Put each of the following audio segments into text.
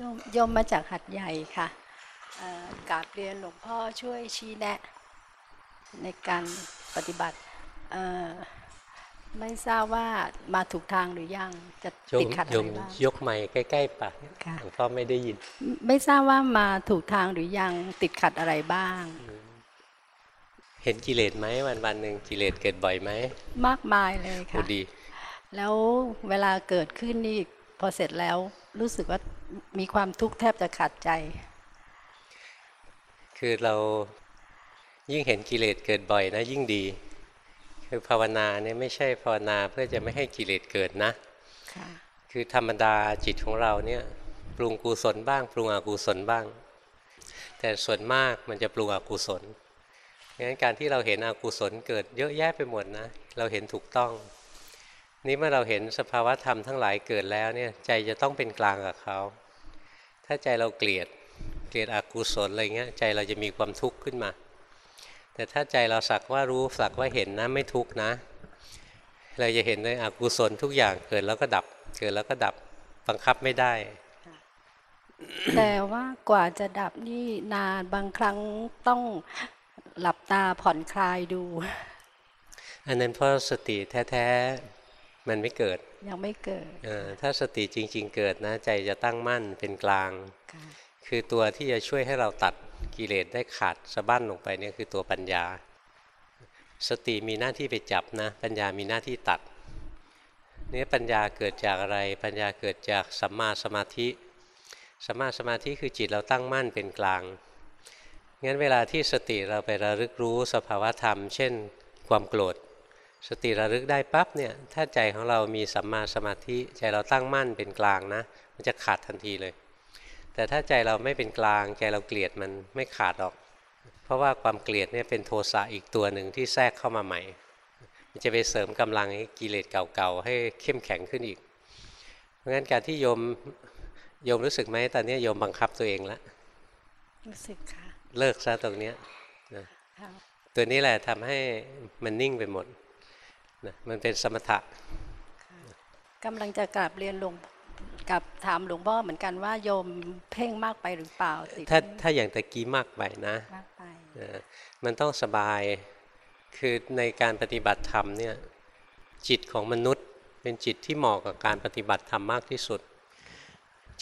โยมโยมมาจากหัดใหญ่ค่ะเอ่อกราบเรียนหลวงพ่อช่วยชี้แนะ ในการปฏิบัติเอ่อไม่ทราบว่ามาถูกทางหรือยังจะโยติดมขัดโยอะไรมบ้างยกไมค์ใกล้ๆปากค่ะหลวงพ่อไม่ได้ยิน ไม่ทราบว่ามาถูกทางหรือยังติดขัดอะไรบ้าง เห็นกิเลสไหมวันวันๆหนึ่งกิเลสเกิดบ่อยไหมมากมายเลยโอ้ค่ะดี แล้วเวลาเกิดขึ้นนี่พอเสร็จแล้วรู้สึกว่า มีความทุกข์แทบจะขาดใจ คือเรายิ่งเห็นกิเลสเกิดบ่อยนะยิ่งดี คือภาวนาเนี่ยไม่ใช่ภาวนาเพื่อจะไม่ให้กิเลสเกิดนะค่ะคือธรรมดาจิตของเราเนี่ยปรุงกุศลบ้าง ปรุงอกุศลบ้าง แต่ส่วนมากมันจะปรุงอกุศลงั้นการที่เราเห็นอกุศลเกิดเยอะแยะไปหมดนะ เราเห็นถูกต้อง นี่เมื่อเราเห็นสภาวะธรรมทั้งหลายเกิดแล้วเนี่ยใจจะต้องเป็นกลางกับเขา ถ้าใจเราเกลียดเกลียดอกุศลอะไรเงี้ยใจเราจะมีความทุกข์ขึ้นมา แต่ถ้าใจเราสักว่ารู้สักว่าเห็นนะไม่ทุกข์นะ เราจะเห็นเลยอกุศลทุกอย่างเกิดแล้วก็ดับ เกิดแล้วก็ดับบังคับไม่ได้ แต่ว่ากว่าจะดับนี่นานบางครั้งต้องหลับตาผ่อนคลายดู อันนั้นเพราะสติแท้ๆ มันไม่เกิด ยังไม่เกิดเออถ้าสติจริง ๆ เกิดนะ ใจจะตั้งมั่นเป็นกลางค่ะคือตัวที่จะช่วยให้เราตัดกิเลสได้ขาดสะบั้นลงไปเนี่ยคือตัวปัญญา สติมีหน้าที่ไปจับนะ ปัญญามีหน้าที่ตัดเนี่ยปัญญาเกิดจากอะไร ปัญญาเกิดจากสัมมาสมาธิสัมมาสมาธิคือจิตเราตั้งมั่นเป็นกลางงั้นเวลาที่สติเราไประลึกรู้สภาวธรรม เช่น ความโกรธ สติระลึกได้ปั๊บเนี่ยถ้าใจของเรามีสัมมาสมาธิใจเราตั้งมั่นเป็นกลางนะ มันจะขาดทันทีเลย แต่ถ้าใจเราไม่เป็นกลางใจเราเกลียดมันไม่ขาดหรอก เพราะว่าความเกลียดเนี่ยเป็นโทสะอีกตัวหนึ่งที่แทรกเข้ามาใหม่ มันจะไปเสริมกำลังให้กิเลสเก่าๆให้เข้มแข็งขึ้นอีก เพราะงั้นการที่โยมโยมรู้สึกไหมตอนนี้โยมบังคับตัวเองแล้วรู้สึกค่ะเลิกซะตรงเนี้ยนะค่ะตัวนี้แหละทำให้มันนิ่งไปหมด นะมันเป็นสมถะกำลังจะกราบเรียนหลวงกับถามหลวงพ่อเหมือนกันว่าโยมเพ่งมากไปหรือเปล่าติดถ้าถ้าอย่างตะกี้มากไปนะมากไปเออมันต้องสบายคือในการปฏิบัติธรรมเนี่ยจิตของมนุษย์เป็นจิตที่เหมาะกับการปฏิบัติธรรมมากที่สุด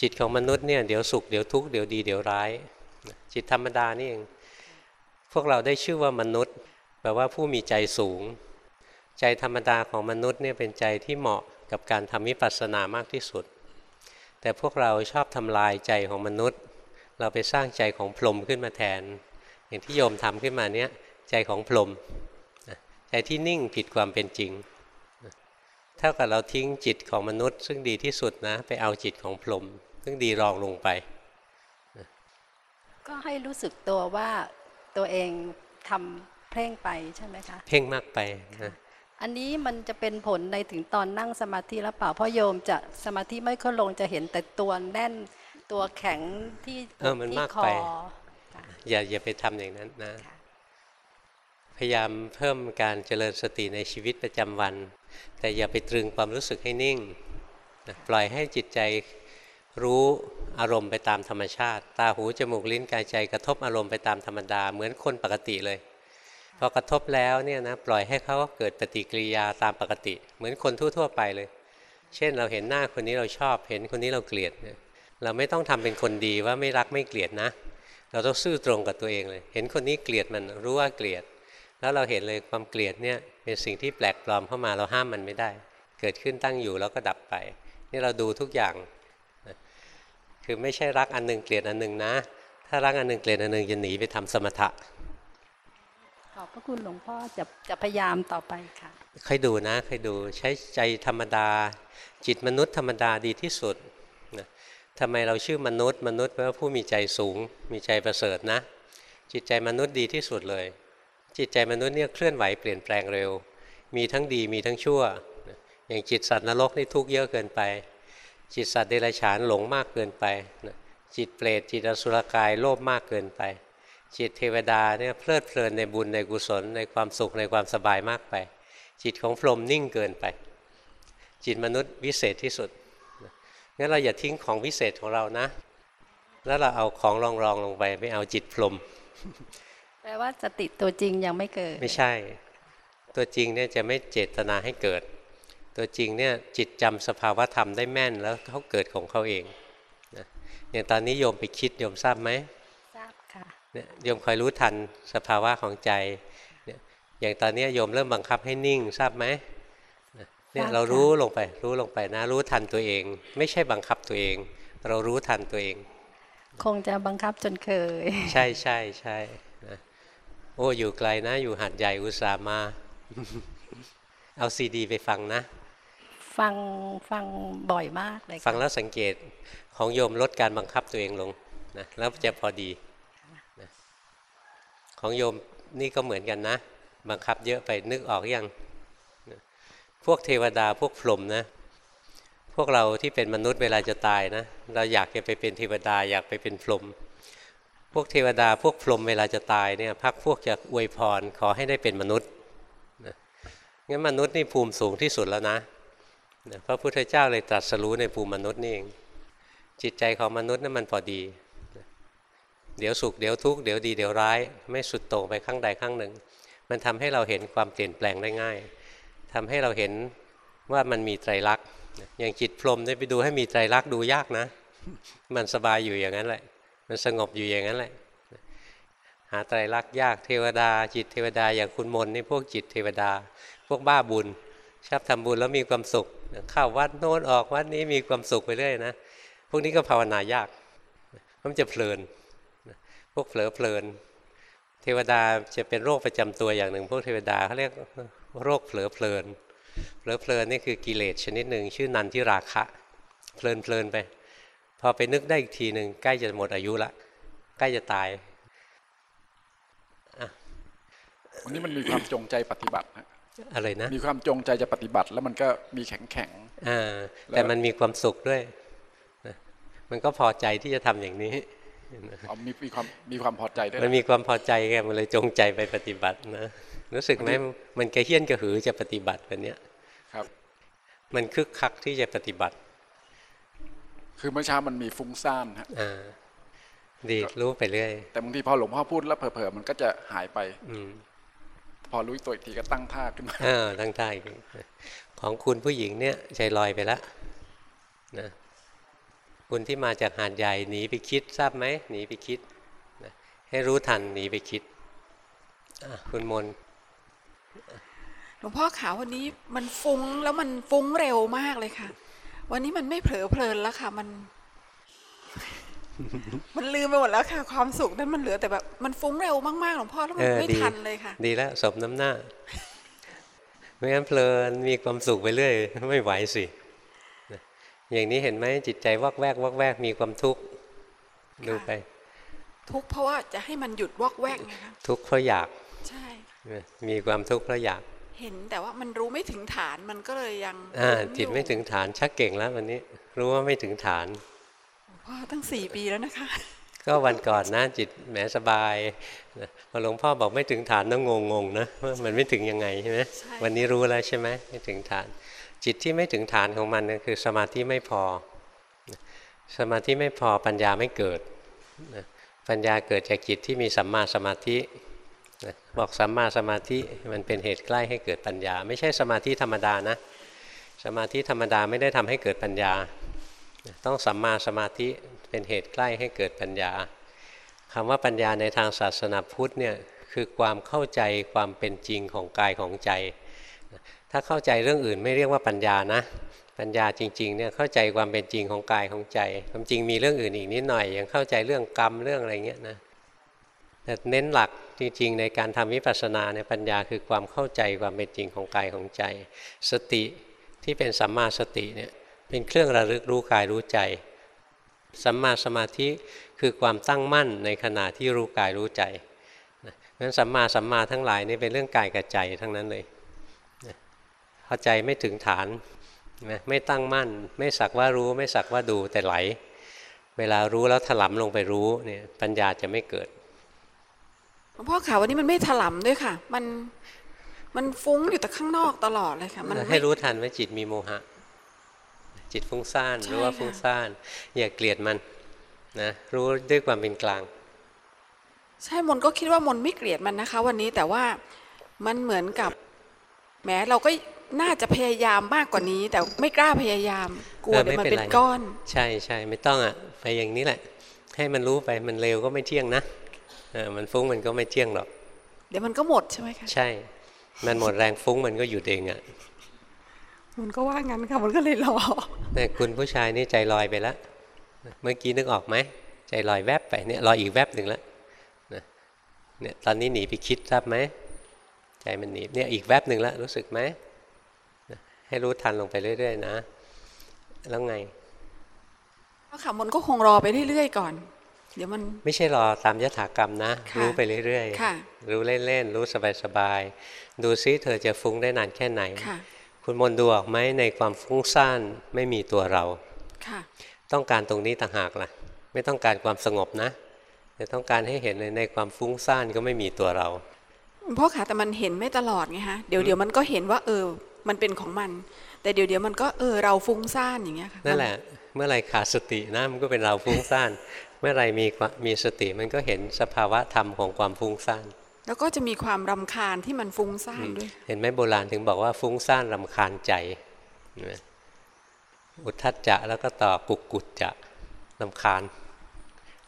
จิตของมนุษย์เนี่ยเดี๋ยวสุขเดี๋ยวทุกข์เดี๋ยวดีเดี๋ยวร้าย จิตธรรมดานี่เองพวกเราได้ชื่อว่ามนุษย์แปลว่าผู้มีใจสูง ใจธรรมดาของมนุษย์เนี่ยเป็นใจที่เหมาะกับการทำวิปัสสนามากที่สุด แต่พวกเราชอบทำลายใจของมนุษย์ เราไปสร้างใจของพรหมขึ้นมาแทน อย่างที่โยมทำขึ้นมาเนี้ยใจของพรหมนะใจที่นิ่งผิดความเป็นจริงนะเท่ากับเราทิ้งจิตของมนุษย์ ซึ่งดีที่สุดนะ ไปเอาจิตของพรหมซึ่งดีรองลงไป ก็ให้รู้สึกตัวว่าตัวเองทำเพ่งไปใช่ไหมคะ เพ่งมากไปนะ อันนี้มันจะเป็นผลในถึงตอนนั่งสมาธิแล้วเปล่าเพราะโยมจะสมาธิไม่ค่อยลงจะเห็นแต่ตัวแน่นตัวแข็งที่เออมันที่มากคอไปค่ะอย่าอย่าไปทำอย่างนั้นนะค่ะพยายามเพิ่มการเจริญสติในชีวิตประจำวัน แต่อย่าไปตรึงความรู้สึกให้นิ่งนะปล่อยให้จิตใจรู้อารมณ์ไปตามธรรมชาติ ตาหูจมูกลิ้นกายใจกระทบอารมณ์ไปตามธรรมดา เหมือนคนปกติเลย พอกระทบแล้วเนี่ยนะปล่อยให้เขาเกิดปฏิกิริยาตามปกติ เหมือนคนทั่วๆไปเลย เช่นเราเห็นหน้าคนนี้เราชอบ เห็นคนนี้เราเกลียดเนี่ยเราไม่ต้องทำเป็นคนดีว่าไม่รักไม่เกลียดนะ เราต้องซื่อตรงกับตัวเองเลย เห็นคนนี้เกลียดมันรู้ว่าเกลียด แล้วเราเห็นเลยความเกลียดเนี่ยเป็นสิ่งที่แปลกปลอมเข้ามาเราห้ามมันไม่ได้ เกิดขึ้นตั้งอยู่แล้วก็ดับไป นี่เราดูทุกอย่าง คือไม่ใช่รักอันหนึงเกลียดอันหนึงนะ ถ้ารักอันหนึงเกลียดอันหนึงจะหนีไปทำสมถะ อบพระคุณหลวงพ่อจะจะพยายามต่อไปค่ะค่อยดูนะค่อยดูใช้ใจธรรมดา จิตมนุษย์ธรรมดาดีที่สุดนะทำไมเราชื่อมนุษย์ มนุษย์แปลว่าผู้มีใจสูง มีใจประเสริฐนะ จิตใจมนุษย์ดีที่สุดเลย จิตใจมนุษย์เนี่ยเคลื่อนไหวเปลี่ยนแปลงเร็ว มีทั้งดีมีทั้งชั่ว อย่างจิตสัตว์นรกนี่ทุกข์เยอะเกินไป จิตสัตว์เดรัจฉานหลงมากเกินไป จิตเปรตจิตอสุรกายโลภมากเกินไป จิตเทวดาเนี่ยเพลิดเพลินในบุญในกุศลในความสุขในความสบายมากไป จิตของพรหมนิ่งเกินไป จิตมนุษย์วิเศษที่สุดงั้นเราอย่าทิ้งของวิเศษของเรานะ แล้วเราเอาของรองรองๆลงไป ไม่เอาจิตพรหมแปลว่าสติตัวจริงยังไม่เกิด ไม่ใช่ ตัวจริงเนี่ยจะไม่เจตนาให้เกิด ตัวจริงเนี่ยจิตจำสภาวะธรรมได้แม่นแล้วเขาเกิดของเขาเองนะอย่างตอนนี้โยมไปคิดโยมทราบไหม โยมคอยรู้ทันสภาวะของใจเนี่ยอย่างตอนนี้โยมเริ่มบังคับให้นิ่งทราบไหมนะเนี่ยทราบเราค่ะรู้ลงไปรู้ลงไปนะ รู้ทันตัวเอง ไม่ใช่บังคับตัวเอง เรารู้ทันตัวเอง คงจะบังคับจนเคย ใช่ใช่ใช่นะโอ้อยู่ไกลนะ อยู่หัดใหญ่อุตส่าห์มา เอาซีดีไปฟังนะ ฟังฟังบ่อยมากเลยค่ะฟังแล้วสังเกตของโยมลดการบังคับตัวเองลงนะแล้วจะพอดีนะ ของโยมนี่ก็เหมือนกันนะ บังคับเยอะไปนึกออกยัง พวกเทวดาพวกพรหมนะ พวกเราที่เป็นมนุษย์เวลาจะตายนะ เราอยากจะไปเป็นเทวดาอยากไปเป็นพรหมพวกเทวดาพวกพรหมเวลาจะตายเนี่ยพักพวกจะอวยพรขอให้ได้เป็นมนุษย์งั้นมนุษย์นี่ภูมิสูงที่สุดแล้วนะพระพุทธเจ้าเลยตรัสรู้ในภูมิมนุษย์นี่เองจิตใจของมนุษย์นั้นมันพอดี เดี๋ยวสุขเดี๋ยวทุกข์เดี๋ยวดีเดี๋ยวร้าย ไม่สุดโต่งไปข้างใดข้างหนึ่ง มันทำให้เราเห็นความเปลี่ยนแปลงได้ง่ายทำให้เราเห็นว่ามันมีไตรลักษณ์อย่างจิตพรมได้ไปดูให้มีไตรลักษณ์ดูยากนะ มันสบายอยู่อย่างนั้นแหละ มันสงบอยู่อย่างนั้นแหละ หาไตรลักษณ์ยากเทวดา จิตเทวดาอย่างคุณมนนี่พวกจิตเทวดา พวกบ้าบุญชอบทำบุญแล้วมีความสุขเข้าวัดโน้นออกวัดนี้มีความสุขไปเรื่อยนะพวกนี้ก็ภาวนายากมันจะเพลิน พวกเผลอเพลิน เทวดาจะเป็นโรคประจำตัวอย่างหนึ่ง พวกเทวดาเขาเรียกโรคเผลอเพลิน เผลอเพลินนี่คือกิเลสชนิดหนึ่งชื่อนันทิราคะ เพลินเพลินไป พอไปนึกได้อีกทีหนึ่งใกล้จะหมดอายุละใกล้จะตายวันนี้มันมีความจงใจปฏิบัติฮะอะไรนะมีความจงใจจะปฏิบัติ แล้วมันก็มีแข็งแข็งอ่าแต่มันมีความสุขด้วยนะมันก็พอใจที่จะทำอย่างนี้ๆ เอามีมีความมีความพอใจด้วยมันนะมีความพอใจไงมันเลยจงใจไปปฏิบัตินะรู้สึกไหมมันกระเฮี้ยนกระหือจะปฏิบัติแบบเนี้ยครับ มันคึกคักที่จะปฏิบัติ คือเมื่อเช้ามันมีฟุ้งซ่านฮะอ่าดีรู้ไปเรื่อยแต่บางทีพอหลวงพ่อพูดแล้วเผลอๆมันก็จะหายไป อืมพอรู้ตัวอีกทีก็ตั้งท่าขึ้นมาอ่าตั้งใจของคุณผู้หญิงเนี่ยใจลอยไปแล้วนะ คุณที่มาจากหาดใหญ่หนีไปคิดทราบไหมหนีไปคิดนะให้รู้ทันหนีไปคิดอะคุณมนต์หลวงพ่อขาวันนี้มันฟุ้งแล้วมันฟุ้งเร็วมากเลยค่ะ วันนี้มันไม่เผลอเพลินแล้วค่ะ มัน มันลืมไปหมดแล้วค่ะ ความสุขนั้นมันเหลือแต่แบบมันฟุ้งเร็วมากๆหลวงพ่อแล้วมันไม่ทันเลยค่ะ ดีแล้วสมน้ำหน้าไม่งั้นเพลินมีความสุขไปเรื่อย ไม่ไหวสินะ อย่างนี้เห็นไหมจิตใจวักแวกวักแวกมีความทุกข์ดูไป ทุกข์เพราะว่าจะให้มันหยุดวอกแวกไงคะทุกข์เพราะอยากใช่นะมีความทุกข์เพราะอยาก เห็นแต่ว่ามันรู้ไม่ถึงฐานมันก็เลยยังอ่าฟุ้งจิตอยู่ไม่ถึงฐานชักเก่งแล้ววันนี้ รู้ว่าไม่ถึงฐานหลวงพ่อตั้งสี่ปีแล้วนะคะ ก็วันก่อนนะจิตแหมสบายนะพอหลวงพ่อบอกไม่ถึงฐานต้องงงๆนะว่ามันไม่ถึงยังไงใช่ไหมใช่วันนี้รู้แล้วใช่ไหมไม่ถึงฐาน จิตที่ไม่ถึงฐานของมันนะคือสมาธิไม่พอ สมาธิไม่พอปัญญาไม่เกิด ปัญญาเกิดจากจิตที่มีสัมมาสมาธิบอกสัมมาสมาธิมันเป็นเหตุใกล้ให้เกิดปัญญา ไม่ใช่สมาธิธรรมดานะ สมาธิธรรมดาไม่ได้ทำให้เกิดปัญญา ต้องสัมมาสมาธิเป็นเหตุใกล้ให้เกิดปัญญาคำว่าปัญญาในทางศาสนาพุทธเนี่ยคือความเข้าใจความเป็นจริงของกายของใจ ถ้าเข้าใจเรื่องอื่นไม่เรียกว่าปัญญานะ ปัญญาจริงๆเนี่ยเข้าใจความเป็นจริงของกายของใจความจริงมีเรื่องอื่นอีกนิดหน่อยยังเข้าใจเรื่องกรรมเรื่องอะไรเงี้ยนะแต่เน้นหลักจริงๆในการทำวิปัสสนาเนี่ยปัญญาคือความเข้าใจความเป็นจริงของกายของใจ สติที่เป็นสัมมาสติเนี่ยเป็นเครื่องระลึกรู้กายรู้ใจ สัมมาสมาธิคือความตั้งมั่นในขณะที่รู้กายรู้ใจนะงั้นสัมมาสัมมาทั้งหลายนี่เป็นเรื่องกายกับใจทั้งนั้นเลย พอใจไม่ถึงฐานนะไม่ตั้งมั่น ไม่สักว่ารู้ ไม่สักว่าดูแต่ไหล เวลารู้แล้วถลำลงไปรู้เนี่ยปัญญาจะไม่เกิดหลวงพ่อขาวันนี้มันไม่ถลำด้วยค่ะ มันมันฟุ้งอยู่แต่ข้างนอกตลอดเลยค่ะ มันให้ไม่รู้ทันว่าจิตมีโมหะ จิตฟุ้งซ่านใช่รู้ว่าค่ะฟุ้งซ่าน อย่าเกลียดมันนะรู้ด้วยความเป็นกลาง ใช่มนก็คิดว่ามนไม่เกลียดมันนะคะ วันนี้แต่ว่ามันเหมือนกับแหมเราก็ น่าจะพยายามมากกว่านี้ แต่ไม่กล้าพยายาม กลัวเออเดี๋ยวมันไม่เป็เป็นนไรก้อน ใช่ใช่ไม่ต้องอะไปอย่างนี้แหละ ให้มันรู้ไปมันเร็วก็ไม่เที่ยงนะเออมันฟุ้งมันก็ไม่เที่ยงหรอก เดี๋ยวมันก็หมดใช่ไหมคะใช่ มันหมดแรงฟุ้งมันก็หยุดเองอะมันก็ว่างั้นค่ะมันก็เลยรอแต่คุณผู้ชายนี่ใจลอยไปแล้วเมื่อกี้นึกออกไหมใจลอยแวบไปเนี่ยลอยอีกแวบหนึ่งแล้วนะเนี่ยตอนนี้หนีไปคิดทราบไหมใจมันหนีเนี่ยอีกแวบหนึ่งแล้วรู้สึกไหมนะ ให้รู้ทันลงไปเรื่อย ๆ นะ แล้วไงเพราะค่ะมนก็คงรอไปเรื่อยๆก่อน เดี๋ยวมัน ไม่ใช่รอตามยถากรรมนะค่ะรู้ไปเรื่อยค่ะๆรู้เล่นๆรู้สบายๆดูซิเธอจะฟุ้งได้นานแค่ไหนค่ะคุณมนต์ดูออกไหมในความฟุ้งซ่านไม่มีตัวเราค่ะต้องการตรงนี้ต่างหากล่ะ ไม่ต้องการความสงบนะแต่ต้องการให้เห็นเลยในความฟุ้งซ่านก็ไม่มีตัวเรา เพราะค่ะแต่มันเห็นไม่ตลอดไงฮะเดี๋ยวเดี๋ยวมันก็เห็นว่าเออ มันเป็นของมัน แต่เดี๋ยวเดี๋ยวมันก็เออเราฟุ้งซ่านอย่างเงี้ยค่ะนั่นแหละ เมื่อไหรขาดสตินะมันก็เป็นเราฟุ้งซ่าน เมื่อไหรมีความมีสติมันก็เห็นสภาวะธรรมของความฟุ้งซ่านแล้วก็จะมีความรำคาญที่มันฟุ้งซ่านด้วย เห็นไหมโบราณถึงบอกว่าฟุ้งซ่านรำคาญใจเห็นไหมอุทธัจจะแล้วก็ต่อกุกกุจจะรำคาญ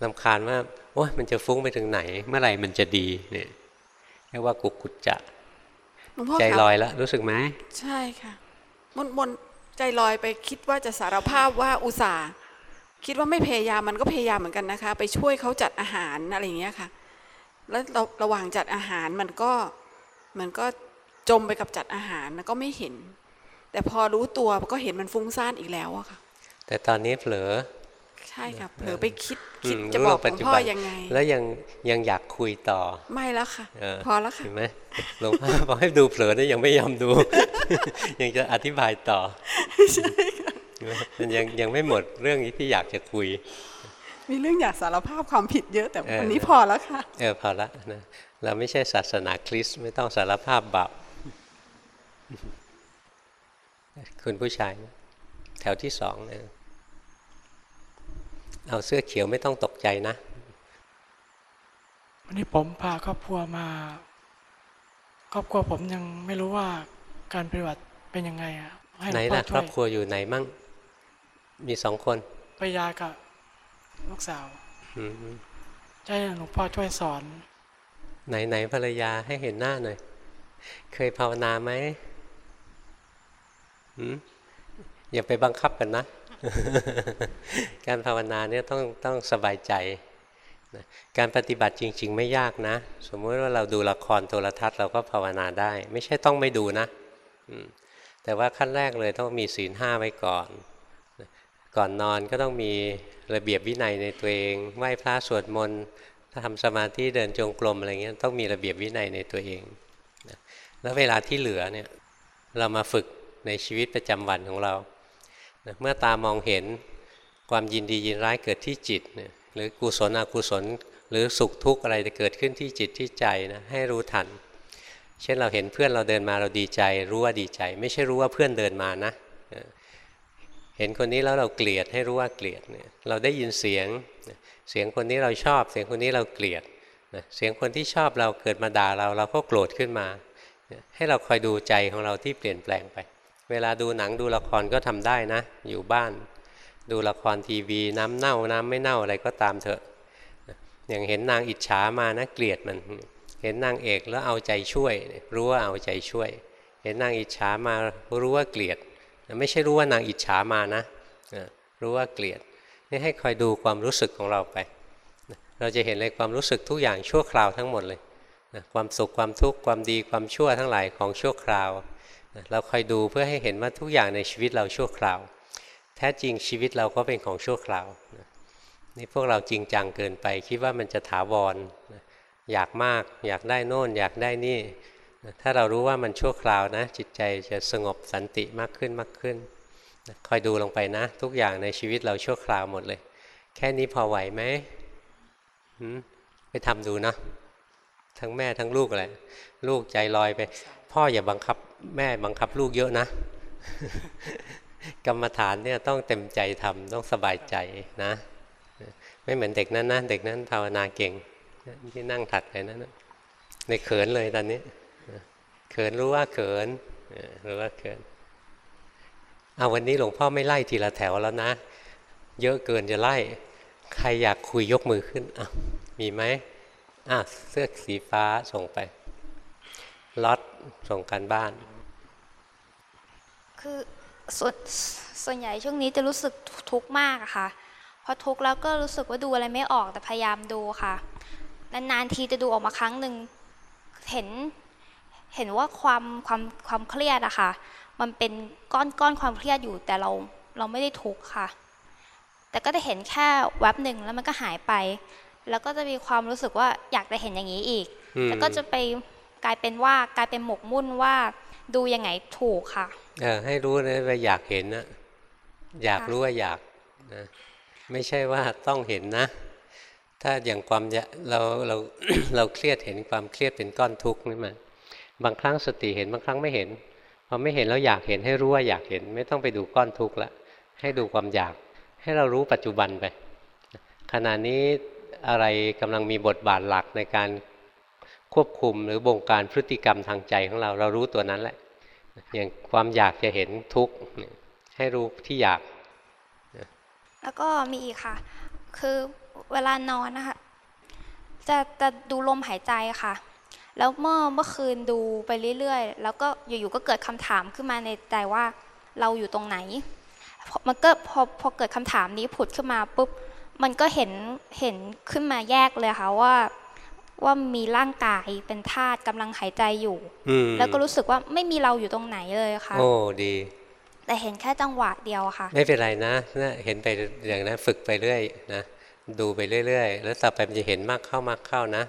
รำคาญว่าโอ้ยมันจะฟุ้งไปถึงไหน เมื่อไหร่มันจะดีเนี่ยเรียกว่ากุกกุจจะ หลวงพ่อใจคะลอยแล้วรู้สึกไหมใช่ค่ะมนมนใจลอยไปคิดว่าจะสารภาพว่าอุตส่าห์คิดว่าไม่พยายามมันก็พยายามเหมือนกันนะคะ ไปช่วยเขาจัดอาหารอะไรอย่างเงี้ยค่ะ แล้วระระหว่างจัดอาหารมันก็มันก็จมไปกับจัดอาหารแล้วก็ไม่เห็น แต่พอรู้ตัวก็เห็นมันฟุ้งซ่านอีกแล้วอะค่ะ แต่ตอนนี้เผลอ ใช่ค่ะเผลอไปคิดคิดมจะรู้บอกหลปัจวงจุพ่อบันยังไง แล้วยังยังอยากคุยต่อ ไม่แล้วค่ะเออพอแล้วค่ะเห็นไหมหลวงพ่อบอกให้ดูเผลอเนี่ยยังไม่ยอมดู ยังจะอธิบายต่อเห็นไหมมันยังยังไม่หมดเรื่องนี้ที่อยากจะคุย มีเรื่องอยากสารภาพความผิดเยอะแต่เออวันนี้พอแล้วค่ะ เออพอละนะเราไม่ใช่ศาสนาคริสต์ไม่ต้องสารภาพบาปคุณผู้ชายนะแถวที่สองนะ เอาเสื้อเขียวไม่ต้องตกใจนะ วันนี้ผมพาครอบครัวมา ครอบครัวผมยังไม่รู้ว่าการปฏิบัติเป็นยังไงอะให้หไหลนวงพ่อล่ะคช่รวอยบครัวอยู่ไหนมั่ง มีสองคนไปยากับลูกสาวอืมใช่หลวงพ่อช่วยสอน ไหนไหนภรรยาให้เห็นหน้าหน่อย เคยภาวนาไหมหืมอย่าไปบังคับกันนะ การภาวนาเนี่ยต้องต้องสบายใจนะการปฏิบัติจริง ๆ ไม่ยากนะ สมมติว่าเราดูละครโทรทัศน์เราก็ภาวนาได้ ไม่ใช่ต้องไม่ดูนะแต่ว่าขั้นแรกเลยต้องมีศีลห้าไว้ก่อน ก่อนนอนก็ต้องมีระเบียบวินัยในตัวเองไหว้พระสวดมนต์ถ้าทำสมาธิเดินจงกรมอะไรเงี้ยต้องมีระเบียบวินัยในตัวเองแล้วเวลาที่เหลือเนี่ยเรามาฝึกในชีวิตประจำวันของเรา เมื่อตามองเห็นความยินดียินร้ายเกิดที่จิตหรือกุศลอกุศล หรือสุขทุกข์อะไรจะเกิดขึ้นที่จิตที่ใจนะให้รู้ทัน เช่นเราเห็นเพื่อนเราเดินมาเราดีใจ รู้ว่าดีใจ ไม่ใช่รู้ว่าเพื่อนเดินมานะเห็นคนนี้แล้วเราเกลียดให้รู้ว่าเกลียดเนี่ยเราได้ยินเสียงเสียงคนนี้เราชอบ เสียงคนนี้เราเกลียดเสียงคนที่ชอบเราเกิดมาด่าเราเราก็โกรธขึ้นมา ให้เราคอยดูใจของเราที่เปลี่ยนแปลงไป เวลาดูหนังดูละครก็ทำได้นะ อยู่บ้าน ดูละครทีวี น้ำเน่าน้ำไม่เน่าอะไรก็ตามเถอะ อย่างเห็นนางอิจฉามานะเกลียดมัน เห็นนางเอกแล้วเอาใจช่วย รู้ว่าเอาใจช่วย เห็นนางอิจฉามารู้ว่าเกลียด ไม่ใช่รู้ว่านางอิจฉามานะ รู้ว่าเกลียดนี่ให้คอยดูความรู้สึกของเราไป เราจะเห็นเลยความรู้สึกทุกอย่างชั่วคราวทั้งหมดเลย ความสุขความทุกข์ความดีความชั่วทั้งหลายของชั่วคราว เราคอยดูเพื่อให้เห็นว่าทุกอย่างในชีวิตเราชั่วคราว แท้จริงชีวิตเราก็เป็นของชั่วคราวนี่พวกเราจริงจังเกินไป คิดว่ามันจะถาวรอยากมากอยากได้โน่น อยากได้นี่ ถ้าเรารู้ว่ามันชั่วคราวนะ จิตใจจะสงบสันติมากขึ้นมากขึ้น คอยดูลงไปนะ ทุกอย่างในชีวิตเราชั่วคราวหมดเลย แค่นี้พอไหวไหมไปทำดูนะทั้งแม่ทั้งลูกอะไรลูกใจลอยไป พ่ออย่าบังคับแม่บังคับลูกเยอะนะ กรรมฐานเนี่ยต้องเต็มใจทำต้องสบายใจนะ ไม่เหมือนเด็กนั้นนะเด็กนั้นภาวนาเก่งที่นั่งถัดไปนั้นนะในเขินเลยตอนนี้เขินรู้ว่าเขินรู้ว่าเขินเอาวันนี้หลวงพ่อไม่ไล่ทีละแถวแล้วนะ เยอะเกินจะไล่ ใครอยากคุยยกมือขึ้นอะมีไหมอะเสื้อสีฟ้าส่งไป ล็อตส่งกันบ้าน คือส่วนส่วนใหญ่ช่วงนี้จะรู้สึกทุกข์มากอะค่ะพอทุกข์แล้วก็รู้สึกว่าดูอะไรไม่ออกแต่พยายามดูค่ะ นานๆทีจะดูออกมาครั้งหนึ่งเห็นเห็นว่าความความความเครียดอะค่ะ มันเป็นก้อนก้อนความเครียดอยู่แต่เราเราไม่ได้ทุกข์ค่ะ แต่ก็จะเห็นแค่แวบหนึ่งแล้วมันก็หายไป แล้วก็จะมีความรู้สึกว่าอยากจะเห็นอย่างนี้อีกอืมแล้วก็จะไป กลายเป็นว่ากลายเป็นหมกมุ่นว่าดูยังไงถูกค่ะเออให้รู้นะว่าอยากเห็นนะอยากรู้ว่าอยากนะไม่ใช่ว่าต้องเห็นนะ ถ้าอย่างความเราเราเราเครียดเห็นความเครียดเป็นก้อนทุกข์นี่มาบางครั้งสติเห็นบางครั้งไม่เห็นพอไม่เห็นแล้วอยากเห็นให้รู้ว่าอยากเห็น ไม่ต้องไปดูก้อนทุกข์ละให้ดูความอยาก ให้เรารู้ปัจจุบันไปขณะนี้อะไรกำลังมีบทบาทหลักในการ ควบคุมหรือบงการพฤติกรรมทางใจของเรา เรารู้ตัวนั้นแหละ อย่างความอยากจะเห็นทุกข์ให้รู้ที่อยาก แล้วก็มีอีกค่ะ คือเวลานอนนะคะ จะจะดูลมหายใจค่ะ แล้วเมื่อเมื่อคืนดูไปเรื่อยๆ แล้วก็อยู่ๆก็เกิดคำถามขึ้นมาในใจว่าเราอยู่ตรงไหนมันก็พอพอเกิดคำถามนี้ผุดขึ้นมาปุ๊บมันก็เห็นเห็นขึ้นมาแยกเลยค่ะว่า ว่ามีร่างกายเป็นธาตุกำลังหายใจอยู่อืมแล้วก็รู้สึกว่าไม่มีเราอยู่ตรงไหนเลยค่ะ โอ้ดี แต่เห็นแค่จังหวะเดียวอะค่ะ ไม่เป็นไรนะนะเห็นไปอย่างนั้นฝึกไปเรื่อยนะดูไปเรื่อยๆ แล้วต่อไปมันจะเห็นมากเข้ามากเข้านะ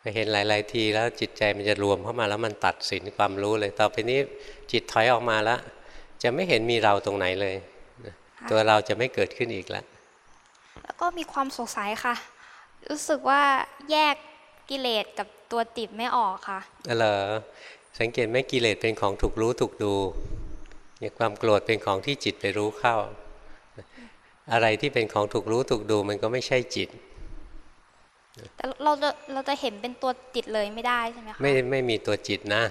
ไปเห็นหลาย ๆ ทีแล้วจิตใจมันจะรวมเข้ามาแล้วมันตัดสินความรู้เลย ต่อไปนี้จิตถอยออกมาแล้วจะไม่เห็นมีเราตรงไหนเลยนะค่ะตัวเราจะไม่เกิดขึ้นอีกแล้วแล้วก็มีความสงสัยค่ะ รู้สึกว่าแยก กิเลสกับตัวติดไม่ออกค่ะเหรอสังเกตไหมกิเลสเป็นของถูกรู้ถูกดูอย่างความโกรธเป็นของที่จิตไปรู้เข้า อะไรที่เป็นของถูกรู้ถูกดูมันก็ไม่ใช่จิตแต่เราจะเราจะเห็นเป็นตัวติดเลยไม่ได้ใช่ไหมคะไม่ไม่มีตัวจิตนะ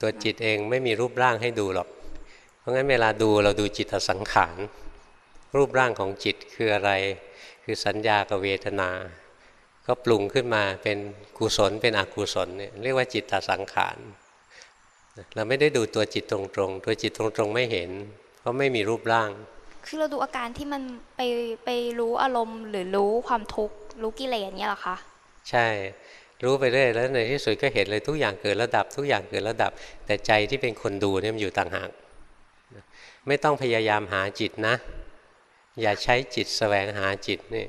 ตัวจิตเองไม่มีรูปร่างให้ดูหรอก เพราะงั้นเวลาดูเราดูจิตสังขารรูปร่างของจิตคืออะไร คือสัญญากับเวทนา ก็ปรุงขึ้นมาเป็นกุศลเป็นอกุศลเนี่ยเรียกว่าจิตตสังขารเราไม่ได้ดูตัวจิตตรงๆ ตัวจิตตรงๆไม่เห็น เพราะไม่มีรูปร่าง คือเราดูอาการที่มันไปไปรู้อารมณ์ หรือรู้ความทุกข์รู้กิเลสเนี่ยเหรอคะใช่รู้ไปเรื่อยแล้วในที่สุดก็เห็นเลยทุกอย่างเกิดระดับ ทุกอย่างเกิดระดับ แต่ใจที่เป็นคนดูเนี่ยมันอยู่ต่างหากไม่ต้องพยายามหาจิตนะ อย่าใช้จิตแสวงหาจิตนี่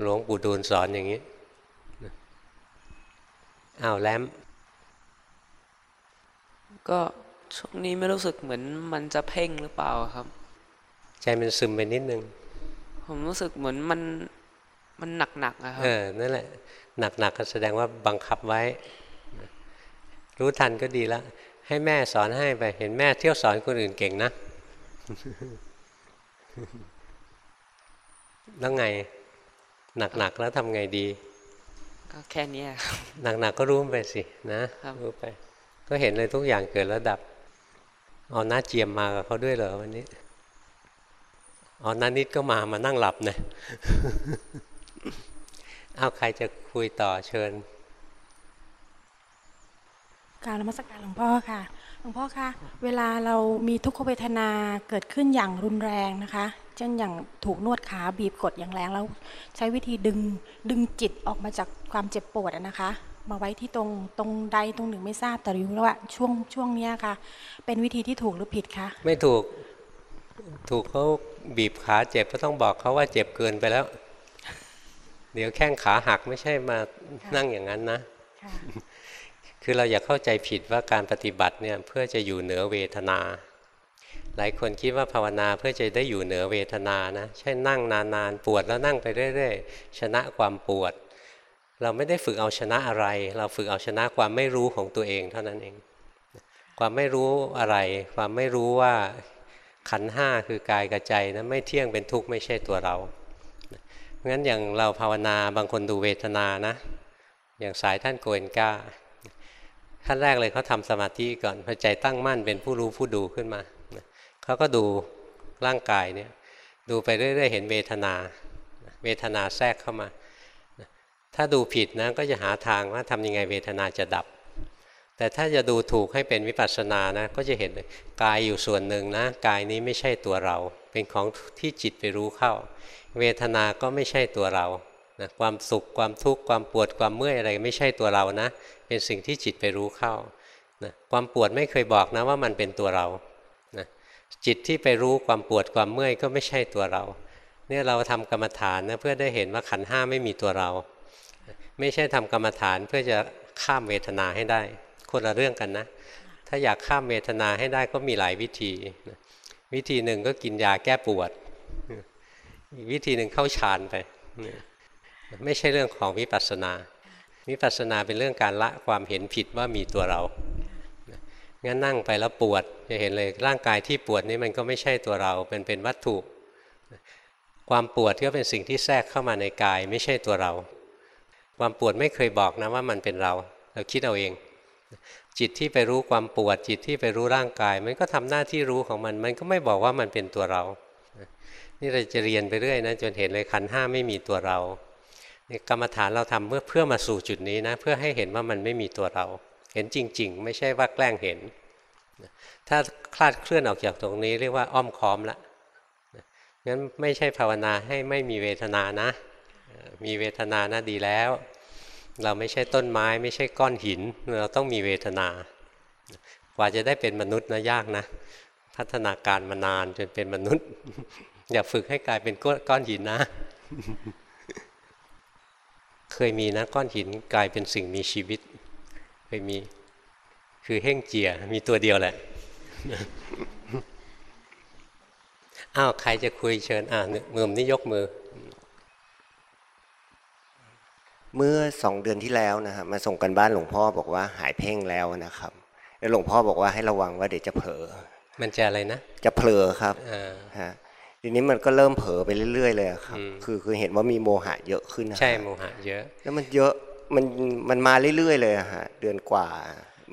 หลวงปู่ดูลสอนอย่างนี้ อ้าวแลมก็ช่วงนี้ไม่รู้สึกเหมือนมันจะเพ่งหรือเปล่าครับ ใจมันซึมไปนิดนึง ผมรู้สึกเหมือนมันมันหนักหนักๆอะครับเออนั่นแหละหนักๆก็แสดงว่าบังคับไว้ รู้ทันก็ดีแล้วให้แม่สอนให้ไปเห็นแม่เที่ยวสอนคนอื่นเก่งนะแล้วไงหนักๆแล้วทำไงดี ก็แค่เนี้ยครับหนักๆก็รู้มันไปสินะครับรู้ไป ก็เห็นเลยทุกอย่างเกิดแล้วดับเอาหน้าเจียมมากับเขาด้วยเหรอวันนี้เอาหน้านิดก็มามานั่งหลับนะเอาใครจะคุยต่อเชิญกรารนมัสการหลวงพ่อค่ะหลวงพ่อคะเวลาเรามีทุกขเวทนาเกิดขึ้นอย่างรุนแรงนะคะ เช่นอย่างถูกนวดขาบีบกดอย่างแรงแล้ว ใช้วิธีดึงดึงจิตออกมาจากความเจ็บปวดอะนะคะ มาไว้ที่ตรงตรงใดตรงหนึ่งไม่ทราบแต่รู้แล้วว่าช่วงช่วงเนี้ยค่ะ เป็นวิธีที่ถูกหรือผิดคะไม่ถูกถูกเขาบีบขาเจ็บก็ต้องบอกเขาว่าเจ็บเกินไปแล้ว เดี๋ยวแข้งขาหักไม่ใช่มานั่งอย่างนั้นนะค่ะคือเราอย่าเข้าใจผิดว่าการปฏิบัติเนี่ยเพื่อจะอยู่เหนือเวทนา หลายคนคิดว่าภาวนาเพื่อจะได้อยู่เหนือเวทนานะใช่นั่งนานๆปวดแล้วนั่งไปเรื่อยๆชนะความปวด เราไม่ได้ฝึกเอาชนะอะไร เราฝึกเอาชนะความไม่รู้ของตัวเองเท่านั้นเอง ความไม่รู้อะไร ความไม่รู้ว่าขันห้าคือกายกับใจนะไม่เที่ยงเป็นทุกข์ไม่ใช่ตัวเราพงั้นอย่างเราภาวนาบางคนดูเวทนานะ อย่างสายท่านโกเอนก้าขั้นแรกเลยเขาทำสมาธิก่อนพอใจตั้งมั่นเป็นผู้รู้ผู้ดูขึ้นมา เขาก็ดูร่างกายเนี่ยดูไปเรื่อยๆเห็นเวทนา เวทนาแทรกเข้ามา ถ้าดูผิดนะก็จะหาทางว่าทำยังไงเวทนาจะดับ แต่ถ้าจะดูถูกให้เป็นวิปัสสนานะก็จะเห็นกายอยู่ส่วนหนึ่งนะกายนี้ไม่ใช่ตัวเรา เป็นของที่จิตไปรู้เข้า เวทนาก็ไม่ใช่ตัวเรานะความสุขความทุกข์ความปวดความเมื่อยอะไรไม่ใช่ตัวเรานะ เป็นสิ่งที่จิตไปรู้เข้านะความปวดไม่เคยบอกนะว่ามันเป็นตัวเรา จิตที่ไปรู้ความปวดความเมื่อยก็ไม่ใช่ตัวเรา เนี่ยเราทำกรรมฐานนะเพื่อได้เห็นว่าขันห้าไม่มีตัวเรา ไม่ใช่ทำกรรมฐานเพื่อจะข้ามเวทนาให้ได้ คนละเรื่องกันนะ ถ้าอยากข้ามเวทนาให้ได้ก็มีหลายวิธี วิธีหนึ่งก็กินยาแก้ปวด อีกวิธีหนึ่งเข้าฌานไป ไม่ใช่เรื่องของวิปัสสนาวิปัสสนาเป็นเรื่องการละความเห็นผิดว่ามีตัวเรา งั้นนั่งไปแล้วปวดจะเห็นเลยร่างกายที่ปวดนี่มันก็ไม่ใช่ตัวเราเป็นเป็นวัตถุ ความปวดก็เป็นสิ่งที่แทรกเข้ามาในกายไม่ใช่ตัวเรา ความปวดไม่เคยบอกนะว่ามันเป็นเรา เราคิดเอาเอง จิตที่ไปรู้ความปวด จิตที่ไปรู้ร่างกาย มันก็ทำหน้าที่รู้ของมัน มันก็ไม่บอกว่ามันเป็นตัวเรา นี่เราจะเรียนไปเรื่อยนะจนเห็นเลยขันห้าไม่มีตัวเรากรรมฐานเราทำเพื่อเพื่อมาสู่จุดนี้นะ เพื่อให้เห็นว่ามันไม่มีตัวเรา เห็นจริง ๆ ไม่ใช่ว่าแกล้งเห็น ถ้าคลาดเคลื่อนออกจากตรงนี้เรียกว่าอ้อมค้อมละงั้นไม่ใช่ภาวนาให้ไม่มีเวทนานะ มีเวทนานะดีแล้ว เราไม่ใช่ต้นไม้ ไม่ใช่ก้อนหิน เราต้องมีเวทนา กว่าจะได้เป็นมนุษย์นะยากนะ พัฒนาการมานานจนเป็นมนุษย์ อย่าฝึกให้กลายเป็นก้อนหินนะ เคยมีนะก้อนหินกลายเป็นสิ่งมีชีวิต ยมี คือเฮ่งเจีย มีตัวเดียวแหละอ้าวใครจะคุยเชิญอ่ามือมนี่ยกมือ เมื่อสองเดือนที่แล้วนะครับมาส่งกันบ้านหลวงพ่อบอกว่าหายเพ่งแล้วนะครับ แล้วหลวงพ่อบอกว่าให้ระวังว่าเดี๋ยวจะเผลอ มันจะอะไรนะ จะเผลอครับอ่าฮะทีนี้มันก็เริ่มเผลอไปเรื่อยๆเลยครับอืมคือคือเห็นว่ามีโมหะเยอะขึ้นนะใช่โมหะเยอะ แล้วมันเยอะ มันมันมาเรื่อยๆเลยอะฮะเดือนกว่า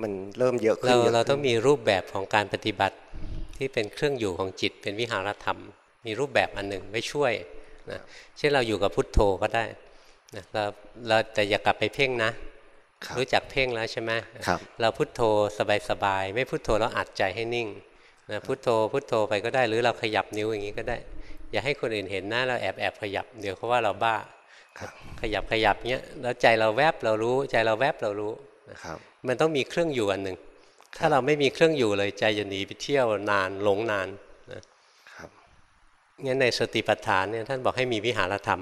มันเริ่มเยอะขึ้นเรายะเราขึ้นต้องมีรูปแบบของการปฏิบัติที่เป็นเครื่องอยู่ของจิตเป็นวิหารธรรม มีรูปแบบอันหนึ่งไว้ช่วยนะเช่นเราอยู่กับพุทโธก็ได้นะเราเราแต่อย่ากลับไปเพ่งนะครับรู้จักเพ่งแล้วใช่ไหมครับเราพุทโธสบายๆไม่พุทโธแล้วอัดใจให้นิ่งนะพุทโธพุทโธไปก็ได้ หรือเราขยับนิ้วอย่างนี้ก็ได้ อย่าให้คนอื่นเห็นนะเราแอบแอบขยับเดี๋ยวเขาว่าเราบ้าครับ ขยับขยับเงี้ยแล้วใจเราแวบเรารู้ ใจเราแวบเรารู้ครับ มันต้องมีเครื่องอยู่อันหนึ่งถ้าเราไม่มีเครื่องอยู่เลยใจจะหนีไปเที่ยวนานหลงนานนะครับงั้นในสติปัฏฐานเนี่ยท่านบอกให้มีวิหารธรรม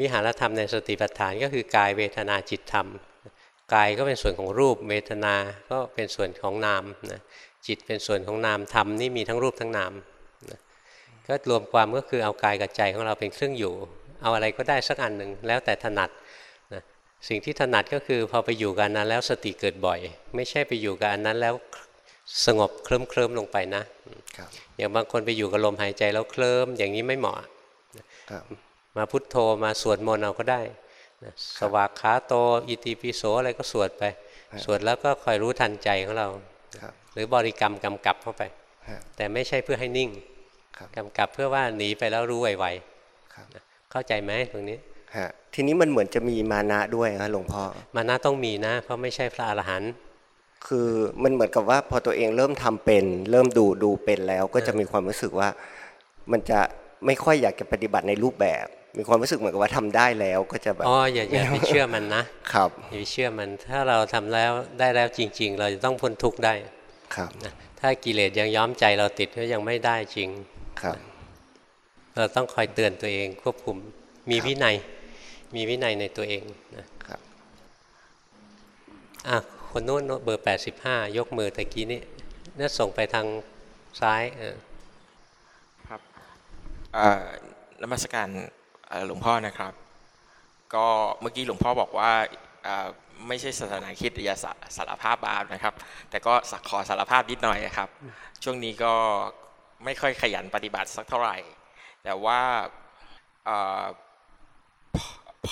วิหารธรรมในสติปัฏฐานก็คือกายเวทนาจิตธรรมกายก็เป็นส่วนของรูปเวทนาก็เป็นส่วนของนามนะจิตเป็นส่วนของนามธรรมนี่มีทั้งรูปทั้งนามนะก็รวมความก็คือเอากายกับใจของเราเป็นเครื่องอยู่ เอาอะไรก็ได้สักอันหนึ่งแล้วแต่ถนัดสิ่งที่ถนัดก็คือพอไปอยู่กันนั้นแล้วสติเกิดบ่อย ไม่ใช่ไปอยู่กับอันนั้นแล้วสงบเคลิ้มเคลิมลงไปนะครับอย่างบางคนไปอยู่กับลมหายใจแล้วเคลิ้มอย่างนี้ไม่เหมาะครับมาพุทโธมาสวดมนต์เอาก็ได้นะสวากขาโตอิติปิโสอะไรก็สวดไป สวดแล้วก็คอยรู้ทันใจของเราครับหรือบริกรรมกำกับเข้าไปฮะแต่ไม่ใช่เพื่อให้นิ่งครับกำกับเพื่อว่าหนีไปแล้วรู้ไวครับๆ เข้าใจไหมตรงนี้ฮะทีนี้มันเหมือนจะมีมานะด้วยครับหลวงพ่อมานะต้องมีนะ เพราะไม่ใช่พระอรหันต์คือมันเหมือนกับว่าพอตัวเองเริ่มทำเป็น เริ่มดูดูเป็นแล้วก็จะมีความรู้สึกว่า มันจะไม่ค่อยอยากจะปฏิบัติในรูปแบบ มีความรู้สึกเหมือนกับว่าทำได้แล้วก็จะแบบอ๋ออย่าอย่าไปเชื่อมันนะครับอย่าไปเชื่อมัน ถ้าเราทำแล้วได้แล้วจริง ๆ เราจะต้องพ้นทุกข์ได้ครับนะถ้ากิเลสยังย้อมใจเราติดก็ยังไม่ได้จริงครับ เราต้องคอยเตือนตัวเอง ควบคุมมีวินัย มีวินัยในตัวเองนะครับอะคนโน้นเบอร์85ยกมือตะกี้นี้น่าส่งไปทางซ้ายเออครับเอ่อนมัสการเอ่อหลวงพ่อนะครับ ก็เมื่อกี้หลวงพ่อบอกว่าเอ่อไม่ใช่ศาสนาคริดอย่าสาสารภาพบาปนะครับ แต่ก็สักขอสารภาพนิดหน่อยครับ ช่วงนี้ก็ไม่ค่อยขยันปฏิบัติสักเท่าไหร่ แต่ว่าเอ่อ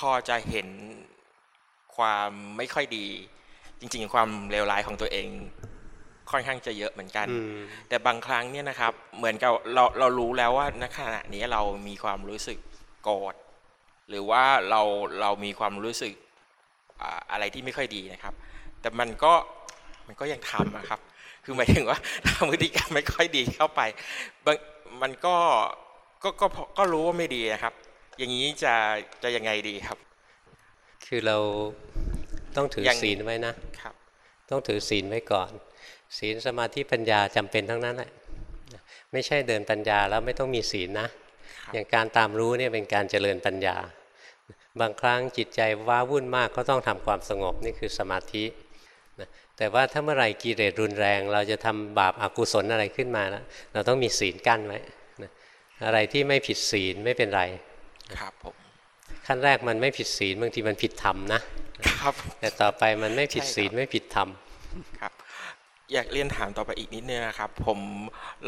อจะเห็นความไม่ค่อยดี จริง ๆ ความเลวร้ายของตัวเองค่อนข้างจะเยอะเหมือนกันอืมแต่บางครั้งเนี่ยนะครับ เหมือนกับเราเรารู้แล้วว่าณขณะนี้เรามีความรู้สึกโกรธหรือว่าเราเรามีความรู้สึกอ่าอะไรที่ไม่ค่อยดีนะครับ แต่มันก็มันก็ยังทำอะครับ คือหมายถึงว่าทำพฤติกรรมไม่ค่อยดีเข้าไปบางมันก็ ก็ก็พอก็รู้ว่าไม่ดีนะครับ อย่างนี้จะจะยังไงดีครับ คือเราต้องถือยังศีลไว้นะครับ ต้องถือศีลไว้ก่อน ศีลสมาธิปัญญาจำเป็นทั้งนั้นแหละไม่ใช่เดินปัญญาแล้วไม่ต้องมีศีลนะ อย่างการตามรู้เนี่ยเป็นการเจริญปัญญา บางครั้งจิตใจว้าวุ่นมากก็ต้องทำความสงบนี่คือสมาธินะแต่ว่าถ้าเมื่อไหร่กิเลสรุนแรง เราจะทำบาปอากุศลอะไรขึ้นมาแล้วเราต้องมีศีลกั้นไว้นะ อะไรที่ไม่ผิดศีลไม่เป็นไรครับผมขั้นแรกมันไม่ผิดศีลบางทีมันผิดธรรมนะครับ แต่ต่อไปมันไม่ผิดใช่ครับศีลไม่ผิดธรรมครับ อยากเรียนถามต่อไปอีกนิดนึงนะครับ ผม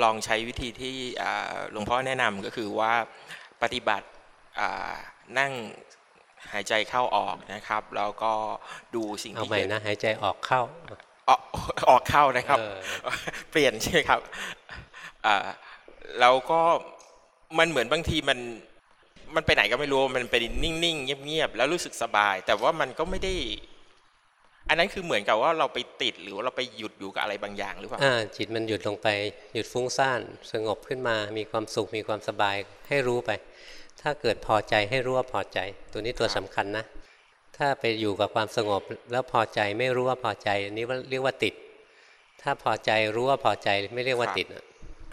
ลองใช้วิธีที่อ่าหลวงพ่อแนะนำก็คือว่าปฏิบัติอ่านั่งหายใจเข้าออกนะครับ แล้วก็ดูสิ่งเอาที่ใหม่เกิดนะหายใจออกเข้าออกออกเข้านะครับเออเปลี่ยนใช่ไหมครับอ่าแล้วก็ มันเหมือนบางทีมันมันไปไหนก็ไม่รู้มันเป็นนิ่งๆเงียบๆแล้วรู้สึกสบาย แต่ว่ามันก็ไม่ได้ อันนั้นคือเหมือนกับว่าเราไปติดหรือว่าเราไปหยุดอยู่กับอะไรบางอย่างหรือเปล่าอ่าจิตมันหยุดลงไปหยุดฟุ้งซ่านสงบขึ้นมา มีความสุขมีความสบายให้รู้ไป ถ้าเกิดพอใจให้รู้ว่าพอใจ ตัวนี้ตัวสำคัญนะ ถ้าไปอยู่กับความสงบแล้วพอใจไม่รู้ว่าพอใจอันนี้ว่าเรียกว่าติด ถ้าพอใจรู้ว่าพอใจไม่เรียกว่าติดอะ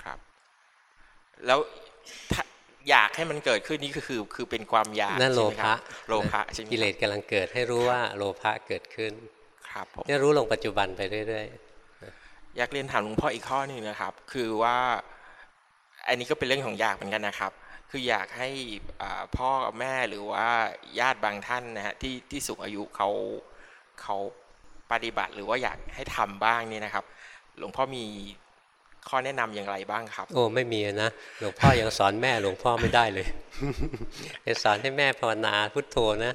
ครับ แล้วถ้า อยากให้มันเกิดขึ้นนี่ก็คือคือเป็นความอยากนั่นโลใช่ไหมคภะรับโลภะใช่ไหมกิเลสครับกำลังเกิดให้รู้ว่าโลภะเกิดขึ้น ครับผมเนี่ยรู้ลงปัจจุบันไปเรื่อยอยากเรียนถามหลวงพ่ออีกข้อหนึ่งนะครับ คือว่าอันนี้ก็เป็นเรื่องของอยากเหมือนกันนะครับ คืออยากให้อ่าพ่อกับแม่หรือว่าญาติบางท่านนะฮะที่ที่สูงอายุเขาเขาปฏิบัติหรือว่าอยากให้ทำบ้างเนี่ยนะครับ หลวงพ่อมี ข้อแนะนำอย่างไรบ้างครับๆโอ้ไม่มีนะหลวงพ่อยังสอนแม่หลวงพ่อไม่ได้เลยจะสอนให้แม่ภาวนาพุทโธนะ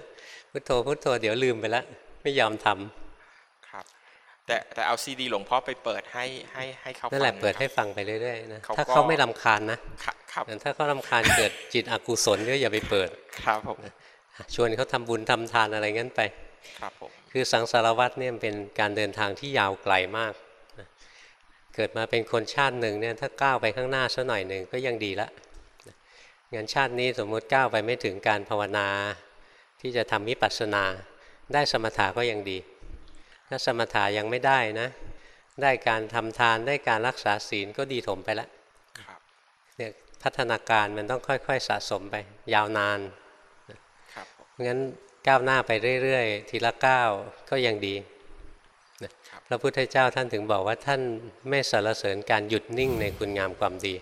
พุทโธพุทโธเดี๋ยวลืมไปแล้วไม่ยอมทำครับ แต่แต่เอาซีดีหลวงพ่อไปเปิดให้ให้ให้เขานั่นแหละฟังเปิดครับให้ฟังไปเรื่อยๆนะเขาถ้าก็เขาไม่รำคาญนะครับครับถ้าเขารำคาญเกิดจิตอกุศลก็อย่าไปเปิดครับผมชวนเขาทำบุญทำทานอะไรงั้นไป ครับผมคือสังสารวัตรเนี่ยมันเป็นการเดินทางที่ยาวไกลมากนะ เกิดมาเป็นคนชาติหนึ่งเนี่ยถ้าก้าวไปข้างหน้าสักหน่อยหนึ่งก็ยังดีละนะงั้นชาตินี้สมมุติก้าวไปไม่ถึงการภาวนา ที่จะทำวิปัสสนา ได้สมถะก็ยังดี ถ้าสมถะยังไม่ได้นะ ได้การทำทานได้การรักษาศีลก็ดีถมไปแล้วครับเนี่ยพัฒนาการมันต้องค่อย ๆ สะสมไป ยาวนานครับผมเพราะงั้นก้าวหน้าไปเรื่อย ๆ ทีละก้าวก็ยังดีนะครับ พระพุทธเจ้าท่านถึงบอกว่าท่านไม่สรรเสริญการหยุดนิ่งในคุณงามความดี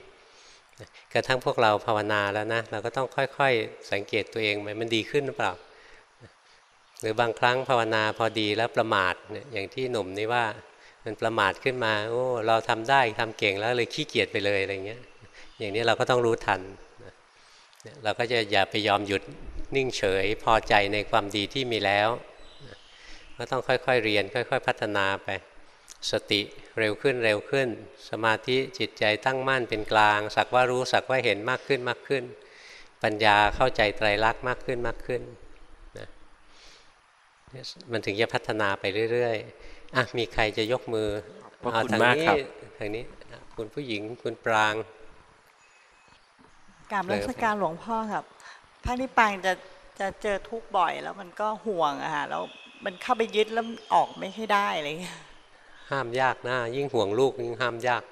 กระทั่งพวกเราภาวนาแล้วนะ เราก็ต้องค่อยๆ สังเกตตัวเองไหมมันดีขึ้นหรือเปล่า หรือบางครั้งภาวนาพอดีแล้วประมาทเนี่ยอย่างที่หนุ่มนี่ว่ามันประมาทขึ้นมาโอ้เราทำได้ทำเก่งแล้วเลยขี้เกียจไปเลยอะไรเงี้ย อย่างนี้เราก็ต้องรู้ทันเราก็จะอย่าไปยอมหยุดนิ่งเฉยพอใจในความดีที่มีแล้ว ก็ต้องค่อยๆเรียน ค่อย ๆ พัฒนาไป สติเร็วขึ้นเร็วขึ้น สมาธิจิตใจตั้งมั่นเป็นกลาง สักว่ารู้สักว่าเห็นมากขึ้นมากขึ้น ปัญญาเข้าใจไตรลักษณ์มากขึ้นมากขึ้นนะมันถึงจะพัฒนาไปเรื่อยๆอะมีใครจะยกมือขอบพระเอาคุณทางมากนี้ครับทางนี้อะคุณผู้หญิงคุณปรางกราบรัชการหลวงพ่อครับพระนิพพานจะจะเจอทุกข์บ่อยแล้วมันก็ห่วงอะฮะแล้ว มันเข้าไปยึดแล้วออกไม่ให้ได้อะไรเลยห้ามยากนะยิ่งห่วงลูกยิ่งห้ามยาก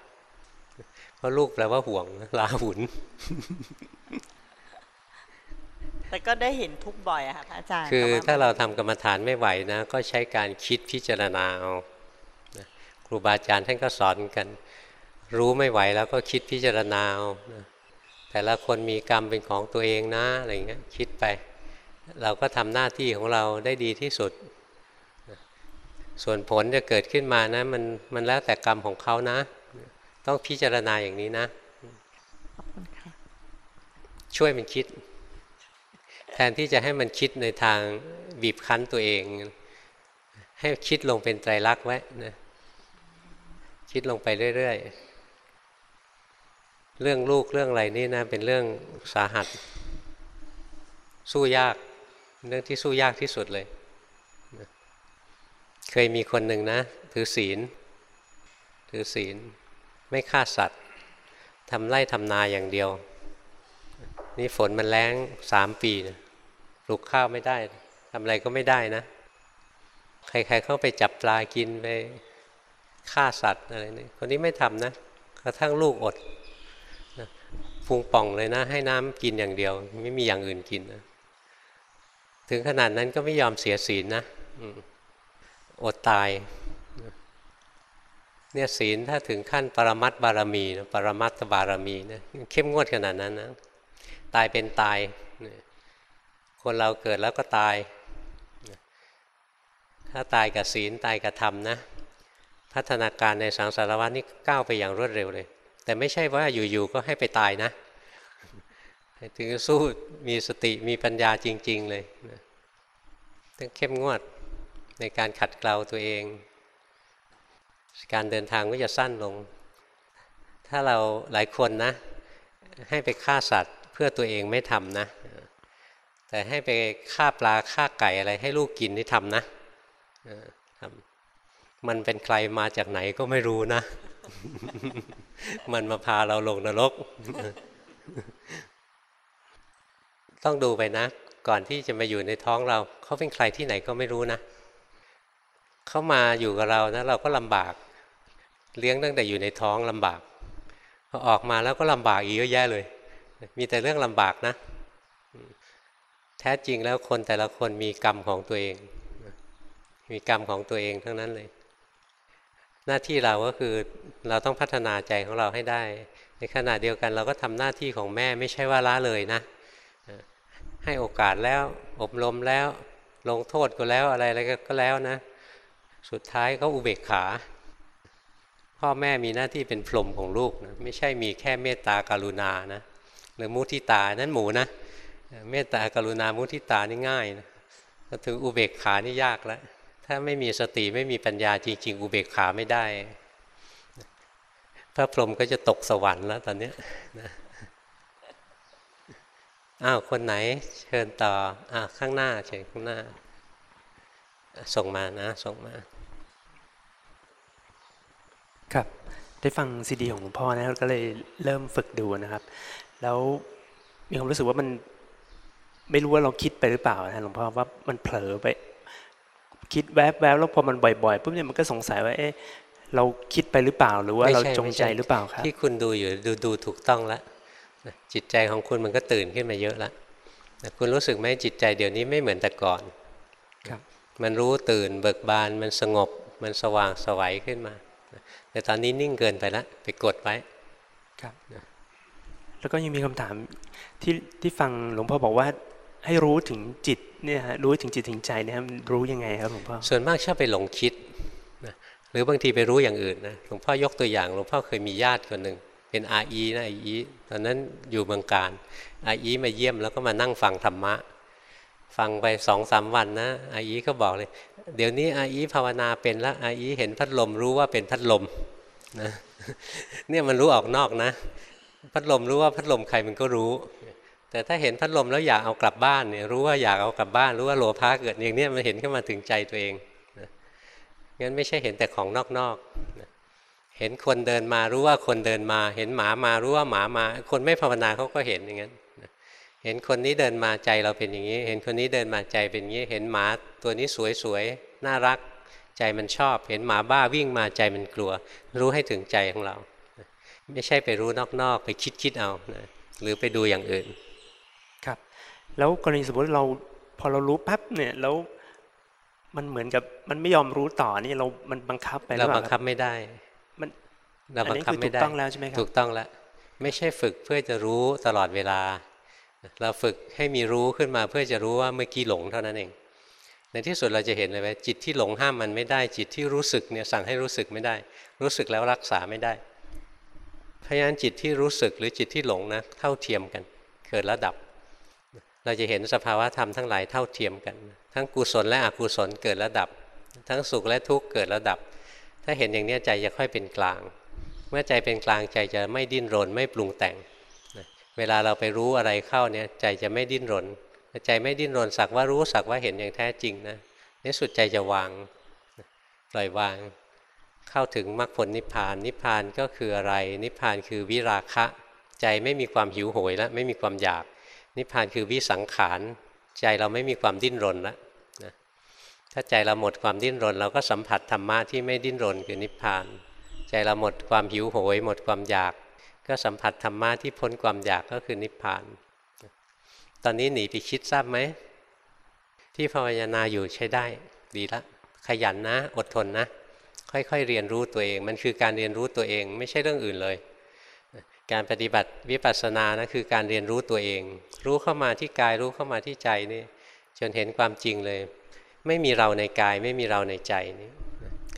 เพราะลูกแปลว่าห่วงลาหุนแต่ก็ได้เห็นทุกข์บ่อยอะค่ะพระอาจารย์คือแต่ว่ถ้าเราทำกรรมฐานไม่ไหวนะ ก็ใช้การคิดพิจารณาเอานะครูบาอาจารย์ท่านก็สอนกัน รู้ไม่ไหวแล้วก็คิดพิจารณาเอานะแต่ละคนมีกรรมเป็นของตัวเองนะอะไรเงี้ยคิดไป เราก็ทำหน้าที่ของเราได้ดีที่สุดนะ ส่วนผลจะเกิดขึ้นมานะมันมันแล้วแต่กรรมของเขานะ ต้องพิจารณาอย่างนี้นะขอบคุณค่ะช่วยมันคิด แทนที่จะให้มันคิดในทางบีบคั้นตัวเอง ให้คิดลงเป็นไตรลักษณ์ไว้นะคิดลงไปเรื่อยๆ เรื่องลูกเรื่องอะไรนี่นะ เป็นเรื่องสาหัส สู้ยาก เรื่องที่สู้ยากที่สุดเลย เคยมีคนหนึ่งนะ ถือศีล ถือศีล ไม่ฆ่าสัตว์ทำไร่ทำนาอย่างเดียว นี่ฝนมันแรงสามปีนะปลูกข้าวไม่ได้ทำอะไรก็ไม่ได้นะ ใครๆเข้าไปจับปลากินไปฆ่าสัตว์อะไรนี่คนนี้ไม่ทำนะกระทั่งลูกอดนะพุงป่องเลยนะ ให้น้ำกินอย่างเดียว ไม่มีอย่างอื่นกินนะถึงขนาดนั้นก็ไม่ยอมเสียศีลนะ อดตายเนี่ยศีลถ้าถึงขั้นปรมัตบารมีนะปรมัตบารมีนะเข้มงวดขนาดนั้นนะตายเป็นตาย คนเราเกิดแล้วก็ตาย ถ้าตายกับศีลตายกับธรรมนะ พัฒนาการในสังสารวัฏนี่ก้าวไปอย่างรวดเร็วเลย แต่ไม่ใช่ว่าอยู่ๆก็ให้ไปตายนะ ถึงสู้มีสติมีปัญญาจริง ๆ เลยต้องเข้มงวด ในการขัดเกลาตัวเอง การเดินทางก็จะสั้นลง ถ้าเราหลายคนนะ ให้ไปฆ่าสัตว์เพื่อตัวเองไม่ทำนะ แต่ให้ไปฆ่าปลาฆ่าไก่อะไรให้ลูกกินนี่ทำนะมันเป็นใครมาจากไหนก็ไม่รู้นะ มันมาพาเราลงนรก ต้องดูไปนะ ก่อนที่จะมาอยู่ในท้องเรา เขาเป็นใครที่ไหนก็ไม่รู้นะ เขามาอยู่กับเรานะเราก็ลำบาก เลี้ยงตั้งแต่อยู่ในท้องลำบากพอออกมาแล้วก็ลำบากอีกเยอะแยะเลย มีแต่เรื่องลำบากนะ แท้จริงแล้วคนแต่ละคนมีกรรมของตัวเอง มีกรรมของตัวเองทั้งนั้นเลย หน้าที่เราก็คือเราต้องพัฒนาใจของเราให้ได้ ในขณะเดียวกันเราก็ทำหน้าที่ของแม่ไม่ใช่ว่าละเลยนะ ให้โอกาสแล้วอบรมแล้วลงโทษก็แล้วอะไรอะไรก็แล้วนะ สุดท้ายก็อุเบกขา พ่อแม่มีหน้าที่เป็นพรหมของลูกนะไม่ใช่มีแค่เมตตากรุณานะหรือมุทิตานั้นหมูนะเมตตากรุณามุทิตานี่ง่ายนะถึงอุเบกขานี่ยากแล้วถ้าไม่มีสติไม่มีปัญญาจริง ๆ อุเบกขาไม่ได้ พระพรหมก็จะตกสวรรค์แล้วตอนนี้นะอ้าวคนไหนเชิญต่ออ่าวข้างหน้าเชิญข้างหน้า ส่งมานะ ส่งมา ครับ ได้ฟังซีดีของหลวงพ่อนะครับก็เลยเริ่มฝึกดูนะครับ แล้วมีความรู้สึกว่ามันไม่รู้ว่าเราคิดไปหรือเปล่านะหลวงพ่อว่ามันเผลอไป คิดแวบๆแล้วพอมันบ่อยๆปุ๊บเนี่ยมันก็สงสัยว่าเอ๊ะเราคิดไปหรือเปล่าหรือว่าไม่เราใช่จงใจไม่ช่หรือเปล่าครับที่คุณดูอยู่ดูดูถูกต้องแล้วนะจิตใจของคุณมันก็ตื่นขึ้นมาเยอะแล้วนะคุณรู้สึกไหมจิตใจเดี๋ยวนี้ไม่เหมือนแต่ก่อนครับมันรู้ตื่นเบิกบานมันสงบมันสว่างสวัยขึ้นมานะ แต่ตอนนี้นิ่งเกินไปแล้วไปกดไว้ครับแล้วก็ยังมีคำถามที่ที่ฟังหลวงพ่อบอกว่าให้รู้ถึงจิตเนี่ยฮะรู้ถึงจิตถึงใจเนี่ยครับรู้ยังไงครับหลวงพ่อส่วนมากชอบไปหลงคิดนะหรือบางทีไปรู้อย่างอื่นนะหลวงพ่อยกตัวอย่างหลวงพ่อเคยมีญาติคนหนึ่งเป็นอาอีนะอาอีตอนนั้นอยู่เมืองการอาอีมาเยี่ยมแล้วก็มานั่งฟังธรรมะ ฟังไปสองสามวันนะอาอีก็บอกเลย เดี๋ยวนี้อาอีภาวนาเป็นแล้วอาอีเห็นพัดลมรู้ว่าเป็นพัดลมนะเนี่ยมันรู้ออกนอกนะ พัดลมรู้ว่าพัดลมใครมันก็รู้ แต่ถ้าเห็นพัดลมแล้วอยากเอากลับบ้านเนี่ยรู้ว่าอยากเอากลับบ้าน รู้ว่าโลภะเกิดอย่างเนี้ยมันเห็นขึ้นมาถึงใจตัวเองนะงั้นไม่ใช่เห็นแต่ของนอกๆนะเห็นคนเดินมารู้ว่าคนเดินมา เห็นหมามารู้ว่าหมามา คนไม่ภาวนาเขาก็เห็นอย่างนั้น เห็นคนนี้เดินมาใจเราเป็นอย่างนี้ เห็นคนนี้เดินมาใจเป็นอย่างนี้ เห็นหมาตัวนี้สวยๆน่ารัก ใจมันชอบ เห็นหมาบ้าวิ่งมาใจมันกลัว รู้ให้ถึงใจของเรานะไม่ใช่ไปรู้นอกๆ ไปคิดๆเอานะหรือไปดูอย่างอื่น ครับ แล้วกรณีสมมติเราพอเรารู้ปั๊บเนี่ยแล้วมันเหมือนกับมันไม่ยอมรู้ต่อนี่เรา มันบังคับไปหเราอปล่บังคับไม่ได้ มันเราบังคับไม่ได้อันนี้คือถูกต้องแล้วใช่ไหมครับถูกต้องแล้วไม่ใช่ฝึกเพื่อจะรู้ตลอดเวลา เราฝึกให้มีรู้ขึ้นมาเพื่อจะรู้ว่าเมื่อกี้หลงเท่านั้นเอง ในที่สุดเราจะเห็นเลยว่าจิตที่หลงห้ามมันไม่ได้ จิตที่รู้สึกเนี่ยสั่งให้รู้สึกไม่ได้ รู้สึกแล้วรักษาไม่ได้เพราะฉะนั้นจิตที่รู้สึกหรือจิตที่หลงนะเท่าเทียมกัน เกิดระดับ เราจะเห็นสภาวะธรรมทั้งหลายเท่าเทียมกัน ทั้งกุศลและอกุศลเกิดแล้วดับ ทั้งสุขและทุกข์เกิดแล้วดับ ถ้าเห็นอย่างนี้ใจจะค่อยเป็นกลาง เมื่อใจเป็นกลางใจจะไม่ดิ้นรนไม่ปรุงแต่ง เวลาเราไปรู้อะไรเข้าเนี่ยใจจะไม่ดิ้นรน ใจไม่ดิ้นรนสักว่ารู้สักว่าเห็นอย่างแท้จริงนะในสุดใจจะวางปล่อยวาง เข้าถึงมรรคผลนิพพาน นิพพานก็คืออะไร นิพพานคือวิราคะ ใจไม่มีความหิวโหยแล้วไม่มีความอยาก นิพพานคือวิสังขารใจเราไม่มีความดิ้นรนแล้วนะถ้าใจเราหมดความดิ้นรน เราก็สัมผัสธรรมะที่ไม่ดิ้นรนคือนิพพาน ใจเราหมดความหิวโหย หมดความอยาก ก็สัมผัสธรรมะที่พ้นความอยากก็คือนิพพาน ตอนนี้หนีไปคิดทราบไหม ที่ภาวนาอยู่ใช้ได้ ดีละ ขยันนะ อดทนนะ ค่อยๆเรียนรู้ตัวเอง มันคือการเรียนรู้ตัวเอง ไม่ใช่เรื่องอื่นเลย การปฏิบัติวิปัสสนานะคือการเรียนรู้ตัวเอง รู้เข้ามาที่กายรู้เข้ามาที่ใจนี่จนเห็นความจริงเลย ไม่มีเราในกายไม่มีเราในใจนี่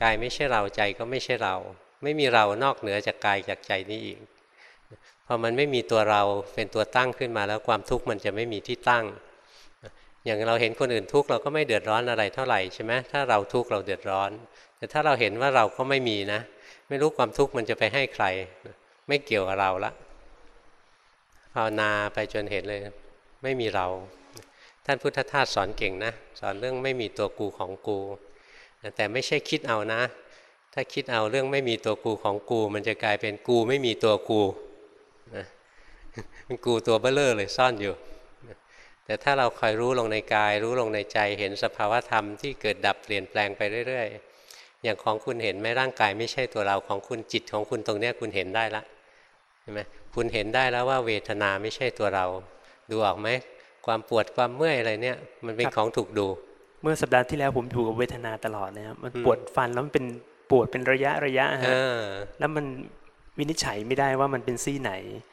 กายไม่ใช่เราใจก็ไม่ใช่เรา ไม่มีเรานอกเหนือจากกายจากใจนี้อีก พอมันไม่มีตัวเราเป็นตัวตั้งขึ้นมาแล้วความทุกข์มันจะไม่มีที่ตั้ง อย่างเราเห็นคนอื่นทุกข์เราก็ไม่เดือดร้อนอะไรเท่าไหร่ใช่ไหมถ้าเราทุกข์เราเดือดร้อน แต่ถ้าเราเห็นว่าเราก็ไม่มีนะ ไม่รู้ความทุกข์มันจะไปให้ใคร ไม่เกี่ยวกับเราละภาวนาไปจนเห็นเลย ไม่มีเรา ท่านพุทธทาสสอนเก่งนะ สอนเรื่องไม่มีตัวกูของกู แต่ไม่ใช่คิดเอานะ ถ้าคิดเอาเรื่องไม่มีตัวกูของกู มันจะกลายเป็นกูไม่มีตัวกู นะเป็นกูตัวเบ้อเลอเลยซ่อนอยู่ แต่ถ้าเราคอยรู้ลงในกาย รู้ลงในใจเห็นสภาวธรรมที่เกิดดับเปลี่ยนแปลงไปเรื่อย ๆ อย่างของคุณเห็นไหมร่างกายไม่ใช่ตัวเราของคุณจิตของคุณตรงเนี้ยคุณเห็นได้ละเห็นไหมคุณเห็นได้แล้วว่าเวทนาไม่ใช่ตัวเรา ดูออกไหมความปวดความเมื่อยอะไรเนี่ย มันเป็นของถูกดู เมื่อสัปดาห์ที่แล้วผมถูกกับเวทนาตลอดนะครับมันปวดฟันแล้วมันเป็นปวดเป็นระยะระยะฮะเออแล้วมัน วินิจฉัยไม่ได้ว่ามันเป็นซี่ไหน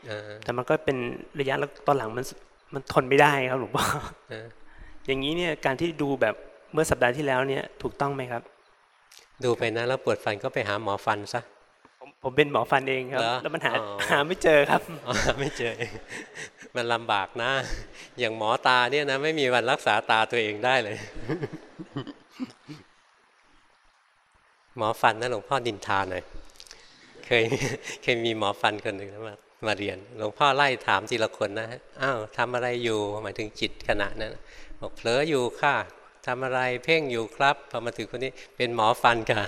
เออแต่มันก็เป็นระยะแล้วตอนหลังมันมันทนไม่ได้ครับหลวงพ่อเอออย่างนี้เนี่ยการที่ดูแบบเมื่อสัปดาห์ที่แล้วเนี่ยถูกต้องไหมครับ ดูไปนะแล้วปวดฟันก็ไปหาหมอฟันซะผมผมเป็นหมอฟันเองครับเหรอแล้วมันหาอ๋อหาไม่เจอครับอ๋อไม่เจอ มันลำบากนะ อย่างหมอตาเนี่ยนะไม่มีวันรักษาตาตัวเองได้เลย หมอฟันนะหลวงพ่อดินทาหน่อยเค ยเคยมีหมอฟันคนหนึ่งมามาเรียน หลวงพ่อไล่ถามทีละคนนะอ้าวทำอะไรอยู่หมายถึงจิตขณะนั้นบอกเผลออยู่ค่ะทำอะไรเพ่งอยู่ครับพอมาถึงคนนี้เป็นหมอฟันค่ะ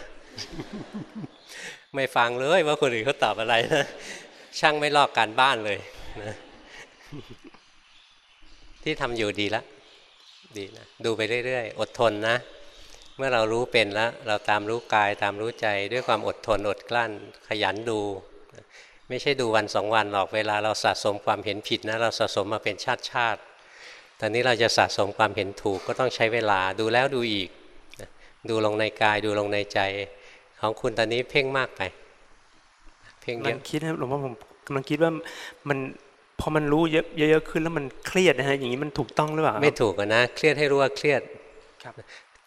ไม่ฟังเลยว่าคนอื่นเขาตอบอะไรนะช่างไม่ลอกการบ้านเลยนะที่ทำอยู่ดีละดีนะดูไปเรื่อยๆ อดทนนะ เมื่อเรารู้เป็นแล้ว เราตามรู้กายตามรู้ใจด้วยความอดทนอดกลั้น ขยันดู ไม่ใช่ดูวันสองวันหรอกเวลาเราสะสมความเห็นผิดนะเราสะสมมาเป็นชาติชาติตอนนี้เราจะสะสมความเห็นถูกก็ต้องใช้เวลาดูแล้วดูอีกนะดูลงในกายดูลงในใจ ของคุณตอนนี้เพ่งมากไป เพ่งเยมันอะคิดนะครับหลวงพ่อผมกำลังคิดว่ามันพอมันรู้เยอะเยอะๆขึ้นแล้วมันเครียดนะฮะอย่างนี้มันถูกต้องหรือเปล่าครับไม่ถูกอะนะเครียดให้รู้ว่าเครียดครับ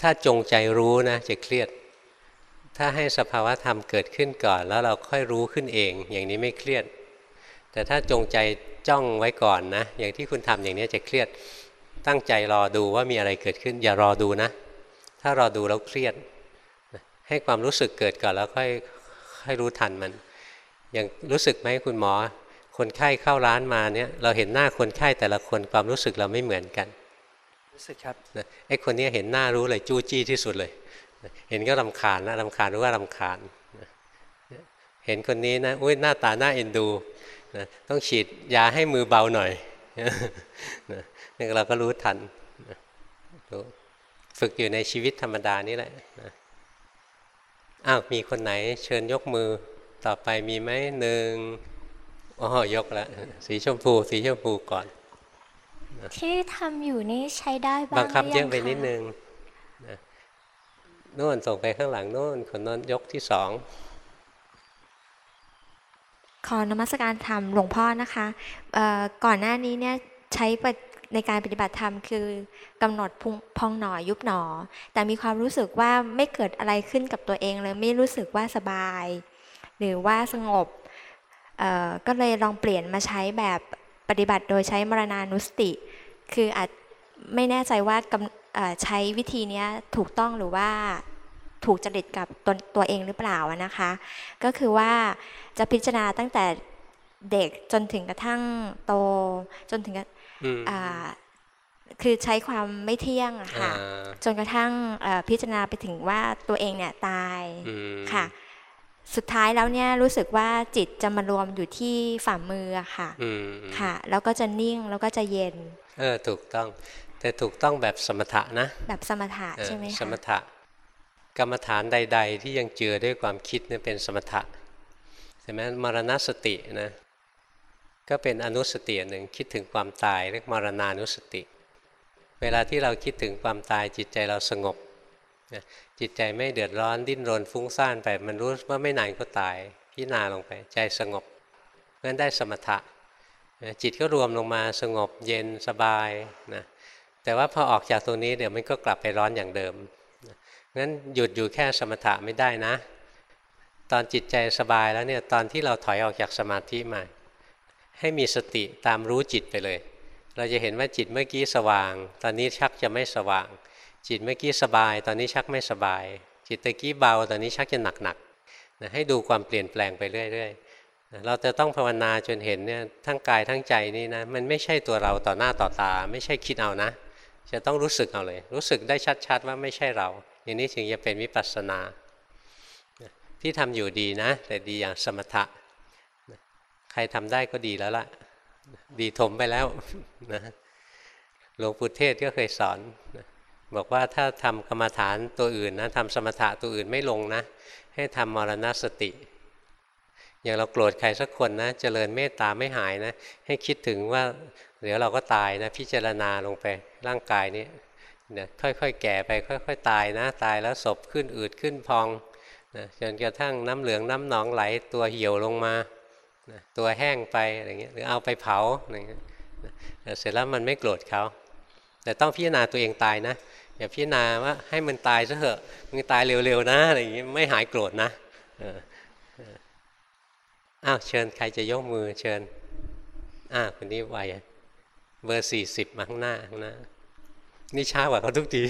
ถ้าจงใจรู้นะจะเครียด ถ้าให้สภาวะธรรมเกิดขึ้นก่อน แล้วเราค่อยรู้ขึ้นเอง อย่างนี้ไม่เครียด แต่ถ้าจงใจจ้องไว้ก่อนนะ อย่างที่คุณทำอย่างนี้จะเครียด ตั้งใจรอดูว่ามีอะไรเกิดขึ้น อย่ารอดูนะ ถ้ารอดูแล้วเครียด ให้ความรู้สึกเกิดก่อนแล้วค่อยค่อยรู้ทันมัน อย่างรู้สึกไหมคุณหมอ คนไข้เข้าร้านมาเนี่ย เราเห็นหน้าคนไข้แต่ละคนความรู้สึกเราไม่เหมือนกัน รู้สึกครับนะไอ้คนนี้เห็นหน้ารู้เลยจู้จี้ที่สุดเลยนะเห็นก็รำคาญนะรำคาญรู้ว่ารำคาญนะเห็นคนนี้นะอุ้ยหน้าตาหน้าเอ็นดูนะต้องฉีดยาให้มือเบาหน่อยนะนี่เราก็รู้ทันนะรู้ฝึกอยู่ในชีวิตธรรมดานี่แหละนะอ้าวมีคนไหน เชิญยกมือต่อไปมีไหมหนึ่งอ๋อยกแล้วสีชมพู สีชมพูก่อน ที่ทำอยู่นี่ใช้ได้บ้างบังคับหรืเยอะไปงคนิดนึงนะโน่นส่งไปข้างหลังโน่นคนนั้นยกที่สองขอนมัสการธรรมหลวงพ่อนะคะเอ่อก่อนหน้านี้เนี่ยใช้ปฏิในการปฏิบัติธรรมคือกำหนดพุงพองหนอยุบหนอ แต่มีความรู้สึกว่าไม่เกิดอะไรขึ้นกับตัวเองเลยไม่รู้สึกว่าสบาย หรือว่าสงบเอ่อก็เลยลองเปลี่ยนมาใช้แบบ ปฏิบัติโดยใช้มรณานุสติ คืออาจไม่แน่ใจว่ากำเอ่อใช้วิธีเนี้ยถูกต้องหรือว่าถูกจริตกับตัวตัวเองหรือเปล่าอะนะคะ ก็คือว่าจะพิจารณาตั้งแต่เด็กจนถึงกระทั่งโตจนถึงกระอืมอ่าคือใช้ความไม่เที่ยงอะค่ะอ่าจนกระทั่งเอ่อพิจารณาไปถึงว่าตัวเองเนี่ยตายอืมค่ะ สุดท้ายแล้วเนี่ยรู้สึกว่าจิตจะมารวมอยู่ที่ฝ่ามืออะค่ะอืมค่ะ แล้วก็จะนิ่งแล้วก็จะเย็น เออถูกต้อง แต่ถูกต้องแบบสมถะนะ แบบสมถะเออใช่ไหมสคะมถะ กรรมฐานใด ๆ ที่ยังเจือด้วยความคิดเนี่ยเป็นสมถะใช่ไหมมรณสตินะก็เป็นอนุสติอันหนึ่งคิดถึงความตายเรียกมรณานุสติ เวลาที่เราคิดถึงความตายจิตใจเราสงบนะ จิตใจไม่เดือดร้อนดิ้นรนฟุ้งซ่านไป มันรู้ว่าไม่นานก็ตายพิจารณาลงไป ใจสงบเพราะนั้นได้สมถะจิตก็รวมลงมาสงบเย็นสบายนะแต่ว่าพอออกจากตรงนี้เดี๋ยวมันก็กลับไปร้อนอย่างเดิมงั้นหยุดอยู่แค่สมถะไม่ได้นะ ตอนจิตใจสบายแล้วเนี่ยตอนที่เราถอยออกจากสมาธิมา ให้มีสติตามรู้จิตไปเลย เราจะเห็นว่าจิตเมื่อกี้สว่าง ตอนนี้ชักจะไม่สว่าง จิตเมื่อกี้สบาย ตอนนี้ชักไม่สบาย จิตตะกี้เบา ตอนนี้ชักจะหนักๆนะให้ดูความเปลี่ยนแปลงไปเรื่อยๆนะเราจะต้องภาวนาจนเห็นเนี่ยทั้งกายทั้งใจนี่นะมันไม่ใช่ตัวเราต่อหน้าต่อตา ไม่ใช่คิดเอานะ จะต้องรู้สึกเอาเลย รู้สึกได้ชัดๆว่าไม่ใช่เรา อย่างนี้ถึงจะเป็นวิปัสสนาะที่ทำอยู่ดีนะ แต่ดีอย่างสมถะใครทำได้ก็ดีแล้วล่ะ ดีถมไปแล้วนะหลวงปู่เทศก็เคยสอนนะ บอกว่าถ้าทำกรรมฐานตัวอื่นนะทำสมถะตัวอื่นไม่ลงนะ ให้ทำมรณสติ อย่างเราโกรธใครสักคนนะเจริญเมตตาไม่หายนะ ให้คิดถึงว่าเดี๋ยวเราก็ตายนะพิจารณาลงไปร่างกายนี้นะค่อยๆ แก่ไปค่อยๆ ตายนะ ตายแล้วศพขึ้นอืดขึ้นพองนะจนกระทั่งน้ำเหลืองน้ำหนองไหลตัวเหี่ยวลงมานะตัวแห้งไปอะไรเงี้ยหรือเอาไปเผาอะไรเงี้ยเสร็จแล้วมันไม่โกรธเขา แต่ต้องพิจารณาตัวเองตายนะอย่าพิจารณาว่าให้มันตายซะเถอะมึงตายเร็วๆนะอะไรอย่างงี้ไม่หายโกรธนะอ้าวเชิญใครจะยกมือเชิญอ้าวคนนี้ไวเบอร์สี่สิบมาข้างหน้าข้างหน้านี่ช้ากว่าเขาทุกที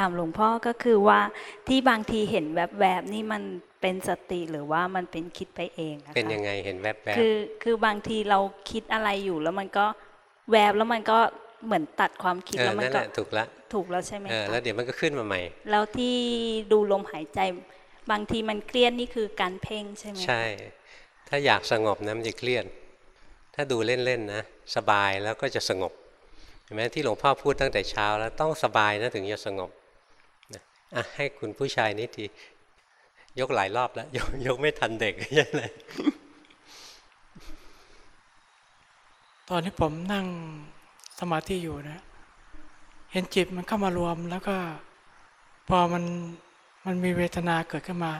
ถามหลวงพ่อก็คือว่าที่บางทีเห็นแวบๆนี่มันเป็นสติหรือว่ามันเป็นคิดไปเองอะคะเป็นยังไงเห็นแวบๆคือคือบางทีเราคิดอะไรอยู่แล้วมันก็แวบแล้วมันก็เหมือนตัดความคิดเออแล้วมันนั่นแหก็ละถูกละถูกแล้วใช่ไหมเออคะแล้วเดี๋ยวมันก็ขึ้นมาใหม่ แล้วที่ดูลมหายใจบางทีมันเครียดนี่คือการเพ่งใช่ไหมคะใช่ ถ้าอยากสงบนะมันจะเครียด ถ้าดูเล่นๆนะสบายแล้วก็จะสงบเห็นไหมที่หลวงพ่อพูดตั้งแต่เช้าแล้วต้องสบายนะถึงจะสงบนะ อะให้คุณผู้ชายนิดทียกหลายรอบแล้ว ยกยกไม่ทันเด็กยังไงตอนที่ผมนั่งสมาธิอยู่นะ เห็นจิตมันเข้ามารวมแล้วก็ พอมันมันมีเวทนาเกิดขึ้นมา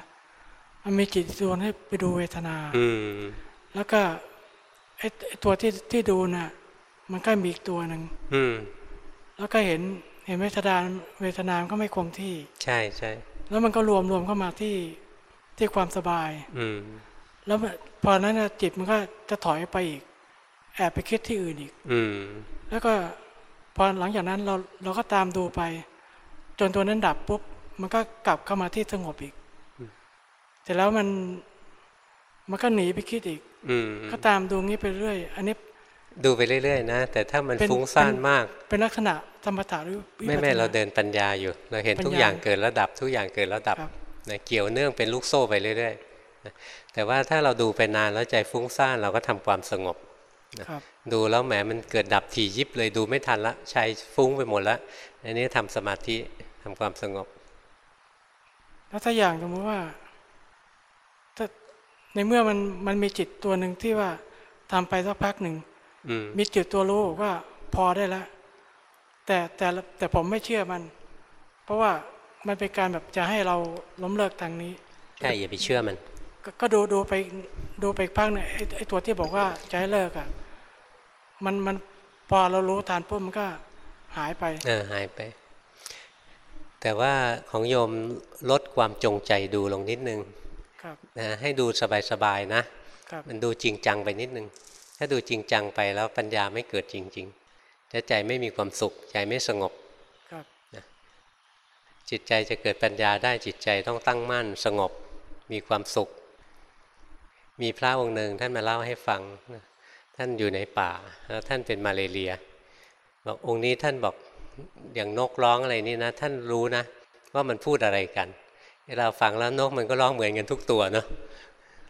มันมีจิตชวนให้ไปดูเวทนา อืมแล้วก็ไอ้ไอ้ตัวที่ที่ดูน่ะ มันก็มีอีกตัวหนึ่งอืมแล้วก็เห็น เห็นเวทนาเวทนามันก็ไม่คงที่ ใช่ใช่แล้วมันก็รวมรวมเข้ามาที่ที่ความสบาย อืมแล้วมันพอนั้นน่ะจิตมันก็จะถอยไปอีก แอบไปคิดที่อื่นอีก อืมแล้วก็พอหลังจากนั้นเราเราก็ตามดูไป จนตัวนั้นดับปุ๊บมันก็กลับเข้ามาที่สงบอีกอืมแต่แล้วมันมันก็หนีไปคิดอีก อืมก็ตามดูงี้ไปเรื่อย อันนี้ ดูไปเรื่อยๆนะ แต่ถ้ามันเป็นฟุ้งซ่านเป็นมาก เป็นลักษณะสมถะหรือวิไม่ปัสสไม่นาเราเดินปัญญาอยู่ เราเห็นปัญญาทุกอย่างเกิดแล้วดับทุกอย่างเกิดแล้วดับครับนะเกี่ยวเนื่องเป็นลูกโซ่ไปเรื่อยๆนะแต่ว่าถ้าเราดูไปนานแล้วใจฟุ้งซ่านเราก็ทำความสงบนะครับดูแล้วแหมมันเกิดดับถี่ยิบเลยดูไม่ทันละใจฟุ้งไปหมดละอันนี้ทำสมาธิทำความสงบ แล้วถ้าอย่างสมมติว่าถ้าในเมื่อมันมันมีจิตตัวหนึ่งที่ว่าทำไปสักพักหนึ่งอื มมีจิตตัวรู้บอกว่าพอได้แล้วแต่แต่ละแต่ผมไม่เชื่อมัน เพราะว่ามันเป็นการแบบจะให้เราล้มเลิกทางนี้ใช่อย่าไปเชื่อมันกก็ดูดูไปดูไปอีกพักหนึ่งไอ้ไอ้ตัวที่บอกว่าจะให้เลิกอะมันมันพอเรารู้ทานปุ๊บมันก็หายไปเออหายไป แต่ว่าของโยมลดความจงใจดูลงนิดนึงครับนะให้ดูสบายๆนะครับมันดูจริงจังไปนิดนึง ถ้าดูจริงจังไปแล้วปัญญาไม่เกิดจริงๆถ้าใจไม่มีความสุข ใจไม่สงบครับนะจิตใจจะเกิดปัญญาได้จิตใจต้องตั้งมั่นสงบมีความสุข มีพระองค์หนึ่งท่านมาเล่าให้ฟังนะท่านอยู่ในป่าแล้วท่านเป็นมาเลเรียบอกองค์นี้ท่านบอกอย่างนกร้องอะไรนี่นะ ท่านรู้นะ ว่ามันพูดอะไรกันเราฟังแล้วนกมันก็ร้องเหมือนกันทุกตัวเนาะ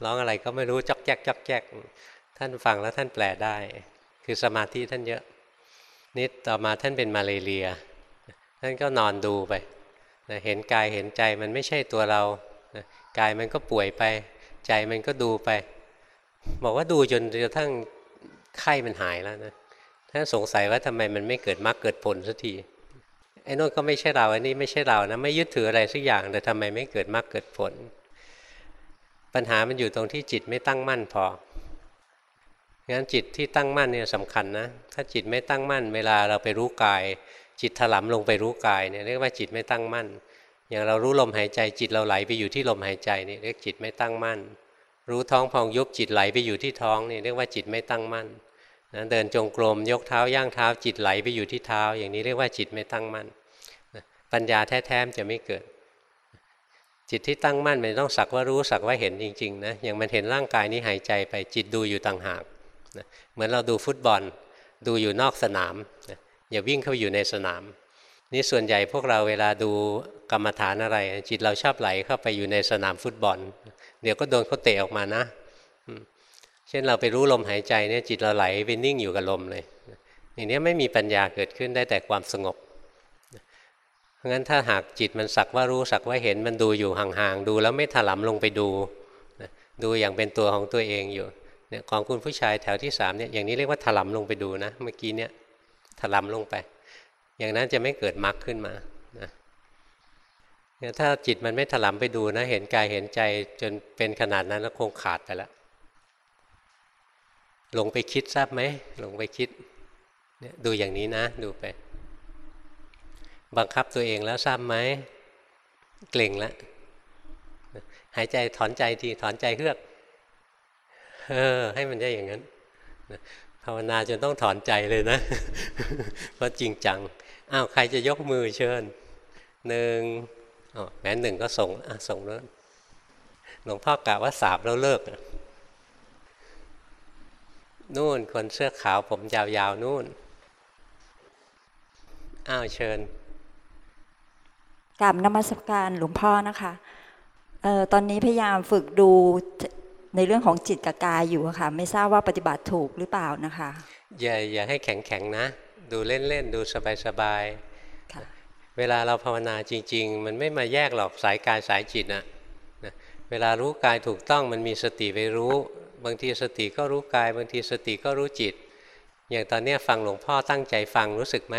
ร้องอะไรก็ไม่รู้จอกแจ๊กจอกแจ๊ก ท่านฟังแล้วท่านแปลได้ คือสมาธิท่านเยอะนิดต่อมาท่านเป็นมาเลเรีย ท่านก็นอนดูไปเห็นกายเห็นใจมันไม่ใช่ตัวเรากายมันก็ป่วยไป ใจมันก็ดูไป บอกว่าดูจนกระทั่งไข้มันหายแล้วนะท่านสงสัยว่าทำไมมันไม่เกิดมรรคเกิดผลสักทีไอ้นนก็ไม่ใช่เราอันนี้ไม่ใช่เรานะไม่ยึดถืออะไรสักอย่างแต่ทำไมไม่เกิดมรรคเกิดผล ปัญหามันอยู่ตรงที่จิตไม่ตั้งมั่นพอ งั้นจิตที่ตั้งมั่นเนี่ยสำคัญนะ ถ้าจิตไม่ตั้งมั่น เวลาเราไปรู้กาย จิตถลำลงไปรู้กายเนี่ยเรียกว่าจิตไม่ตั้งมั่น อย่างเรารู้ลมหายใจจิตเราไหลไปอยู่ที่ลมหายใจนี่เรียกจิตไม่ตั้งมั่น รู้ท้องพองยุบจิตไหลไปอยู่ที่ท้องนี่เรียกว่าจิตไม่ตั้งมั่นนะเดินจงกรมยกเท้าย่างเท้า จิตไหลไปอยู่ที่เท้า อย่างนี้เรียกว่าจิตไม่ตั้งมั่นปัญญาแท้ๆจะไม่เกิด จิตที่ตั้งมั่นมันต้องสักว่ารู้สักว่าเห็นจริงๆนะอย่างมันเห็นร่างกายนี้หายใจไปจิตดูอยู่ต่างหาก นะเหมือนเราดูฟุตบอล ดูอยู่นอกสนามนะอย่าวิ่งเข้าอยู่ในสนาม นี่ส่วนใหญ่พวกเราเวลาดูกรรมฐานอะไร จิตเราชอบไหลเข้าไปอยู่ในสนามฟุตบอล เดี๋ยวก็โดนเขาเตะออกมานะ เช่นเราไปรู้ลมหายใจเนี่ยจิตเราไหลไปนิ่งอยู่กับลมเลยอย่างนี้ไม่มีปัญญาเกิดขึ้นได้แต่ความสงบเพราะงั้นถ้าหากจิตมันสักว่ารู้สักว่าเห็นมันดูอยู่ห่างๆดูแล้วไม่ถลำลงไปดูดูอย่างเป็นตัวของตัวเองอยู่ เนี่ยของคุณผู้ชายแถวที่สามเนี่ยอย่างนี้เรียกว่าถลำลงไปดูนะเมื่อกี้เนี่ยถลำลงไป อย่างนั้นจะไม่เกิดมรรคขึ้นมานะเนี่ยถ้าจิตมันไม่ถลำไปดูนะ เห็นกายเห็นใจจนเป็นขนาดนั้นแล้วคงขาดไปแล้วลงไปคิดทราบไหมลงไปคิดเนี่ยดูอย่างนี้นะดูไป บังคับตัวเองแล้วทราบไหมเกร็งแล้วหายใจถอนใจทีถอนใจเฮือก เออ ให้มันได้อย่างนั้นภาวนาจนต้องถอนใจเลยนะ เพราะจริงจัง อ้าว ใครจะยกมือเชิญหนึ่งอ๋อแม้หนึ่งก็ส่งอะส่งแล้วหลวงพ่อกะว่าสามแล้วเลิกนู่นคนเสื้อขาวผมยาวๆนู่น อ้าวเชิญกราบนมัสการหลวงพ่อนะคะเออตอนนี้พยายามฝึกดู ในเรื่องของจิตกับกายอยู่อะค่ะ ไม่ทราบว่าปฏิบัติถูกหรือเปล่านะคะ อย่าอย่าให้แข็งแข็งนะ ดูเล่นๆ ดูสบายๆเวลาเราภาวนาจริง ๆ มันไม่มาแยกหรอกสายกายสายจิตนะนะเวลารู้กายถูกต้องมันมีสติไปรู้ บางทีสติก็รู้กาย บางทีสติก็รู้จิต อย่างตอนนี้ฟังหลวงพ่อตั้งใจฟังรู้สึกไหม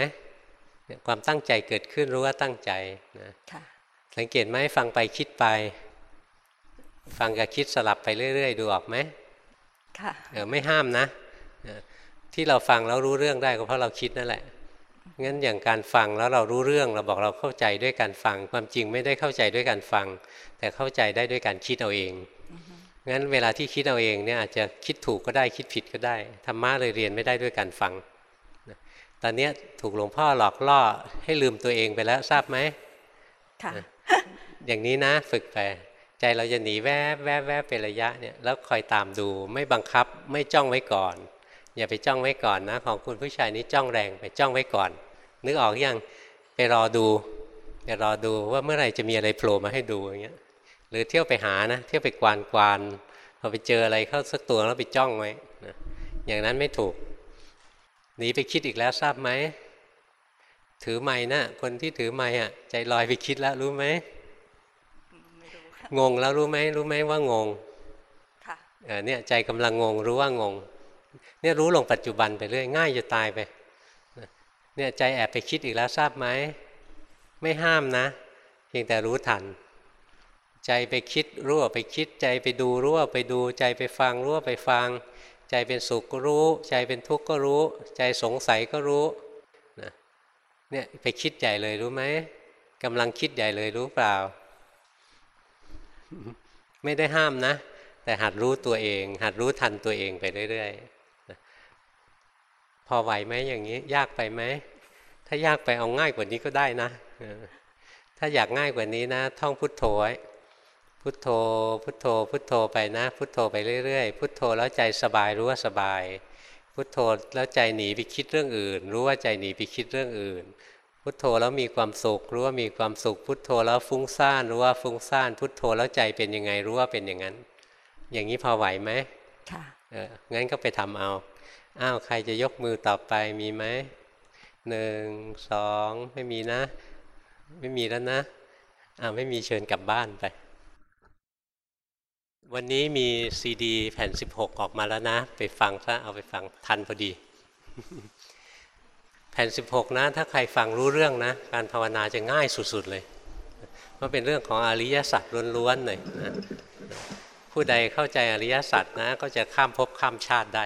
ความตั้งใจเกิดขึ้นรู้ว่าตั้งใจนะสังเกตไหมฟังไปคิดไป ฟังกับคิดสลับไปเรื่อย ๆ ดูออกไหมค่ะเออไม่ห้ามนะ ที่เราฟังแล้วรู้เรื่องได้ก็เพราะเราคิดนั่นแหละงั้นอย่างการฟังแล้วเรารู้เรื่องเราบอกเราเข้าใจด้วยการฟัง ความจริงไม่ได้เข้าใจด้วยการฟัง แต่เข้าใจได้ด้วยการคิดเอาเองงั้นเวลาที่คิดเอาเองเนี่ยอาจจะคิดถูกก็ได้คิดผิดก็ได้ธรรมะเลยเรียนไม่ได้ด้วยการฟังตอนนี้ถูกหลวงพ่อหลอกล่อให้ลืมตัวเองไปแล้วทราบไหมค่ะอย่างนี้นะฝึกไป ใจเราจะหนีแวบแวบแวบเป็นระยะเนี่ยแล้วคอยตามดูไม่บังคับไม่จ้องไว้ก่อน อย่าไปจ้องไว้ก่อนนะ ของคุณผู้ชายนี้จ้องแรงไปจ้องไว้ก่อน นึกออกยังไปรอดูไปรอดูว่าเมื่อไหร่จะมีอะไรโผล่มาให้ดูอย่างเงี้ยหรือเที่ยวไปหานะ เที่ยวไปกวานกวานพอไปเจออะไรเข้าสักตัวแล้วไปจ้องไว้นะอย่างนั้นไม่ถูกหนีไปคิดอีกแล้วทราบไหมถือไม้นะคนที่ถือไม้อะ ใจลอยไปคิดแล้วรู้ไหม งงแล้วรู้ไหมรู้ไหมว่างงค่ะเนี่ยใจกำลังงงรู้ว่างง เนี่ยรู้ลงปัจจุบันไปเรื่อยง่ายจะตายไปเนี่ยใจแอบไปคิดอีกแล้วทราบไหมไม่ห้ามนะเพียงแต่รู้ทัน ใจไปคิดรู้ว่าไปคิด ใจไปดูรู้ว่าไปดู ใจไปฟังรู้ว่าไปฟัง ใจเป็นสุขก็รู้ ใจเป็นทุกข์ก็รู้ ใจสงสัยก็รู้นะเนี่ยไปคิดใหญ่เลยรู้ไหมกำลังคิดใหญ่เลยรู้เปล่า ไม่ได้ห้ามนะ แต่หัดรู้ตัวเอง หัดรู้ทันตัวเองไปเรื่อยๆพอไหวไหมอย่างนี้ ยากไปไหมถ้ายากไปเอาง่ายกว่านี้ก็ได้นะถ้าอยากง่ายกว่านี้นะ ท่องพุทโธไว้พุทโธ พุทโธ พุทโธไปนะ พุทโธไปเรื่อยๆ พุทโธแล้วใจสบายรู้ว่าสบาย พุทโธแล้วใจหนีไปคิดเรื่องอื่น รู้ว่าใจหนีไปคิดเรื่องอื่น พุทโธแล้วมีความสุขรู้ว่ามีความสุข พุทโธแล้วฟุ้งซ่านรู้ว่าฟุ้งซ่าน พุทโธแล้วใจเป็นยังไงรู้ว่าเป็นอย่างนั้น อย่างนี้พอไหวไหมค่ะเอองั้นก็ไปทำเอาอ้าวใครจะยกมือต่อไปมีไหมหนึ่งสองไม่มีนะ ไม่มีแล้วนะอ้าวไม่มีเชิญกลับบ้านไป วันนี้มีซีดี แผ่น 16 ออกมาแล้วนะ ไปฟังซะเอาไปฟังทันพอดี แผ่น 16 นะ ถ้าใครฟังรู้เรื่องนะ การภาวนาจะง่ายสุดๆเลยมันเป็นเรื่องของอริยสัจล้วนๆเลยนะผู้ใดเข้าใจอริยสัจนะ ก็จะข้ามภพข้ามชาติได้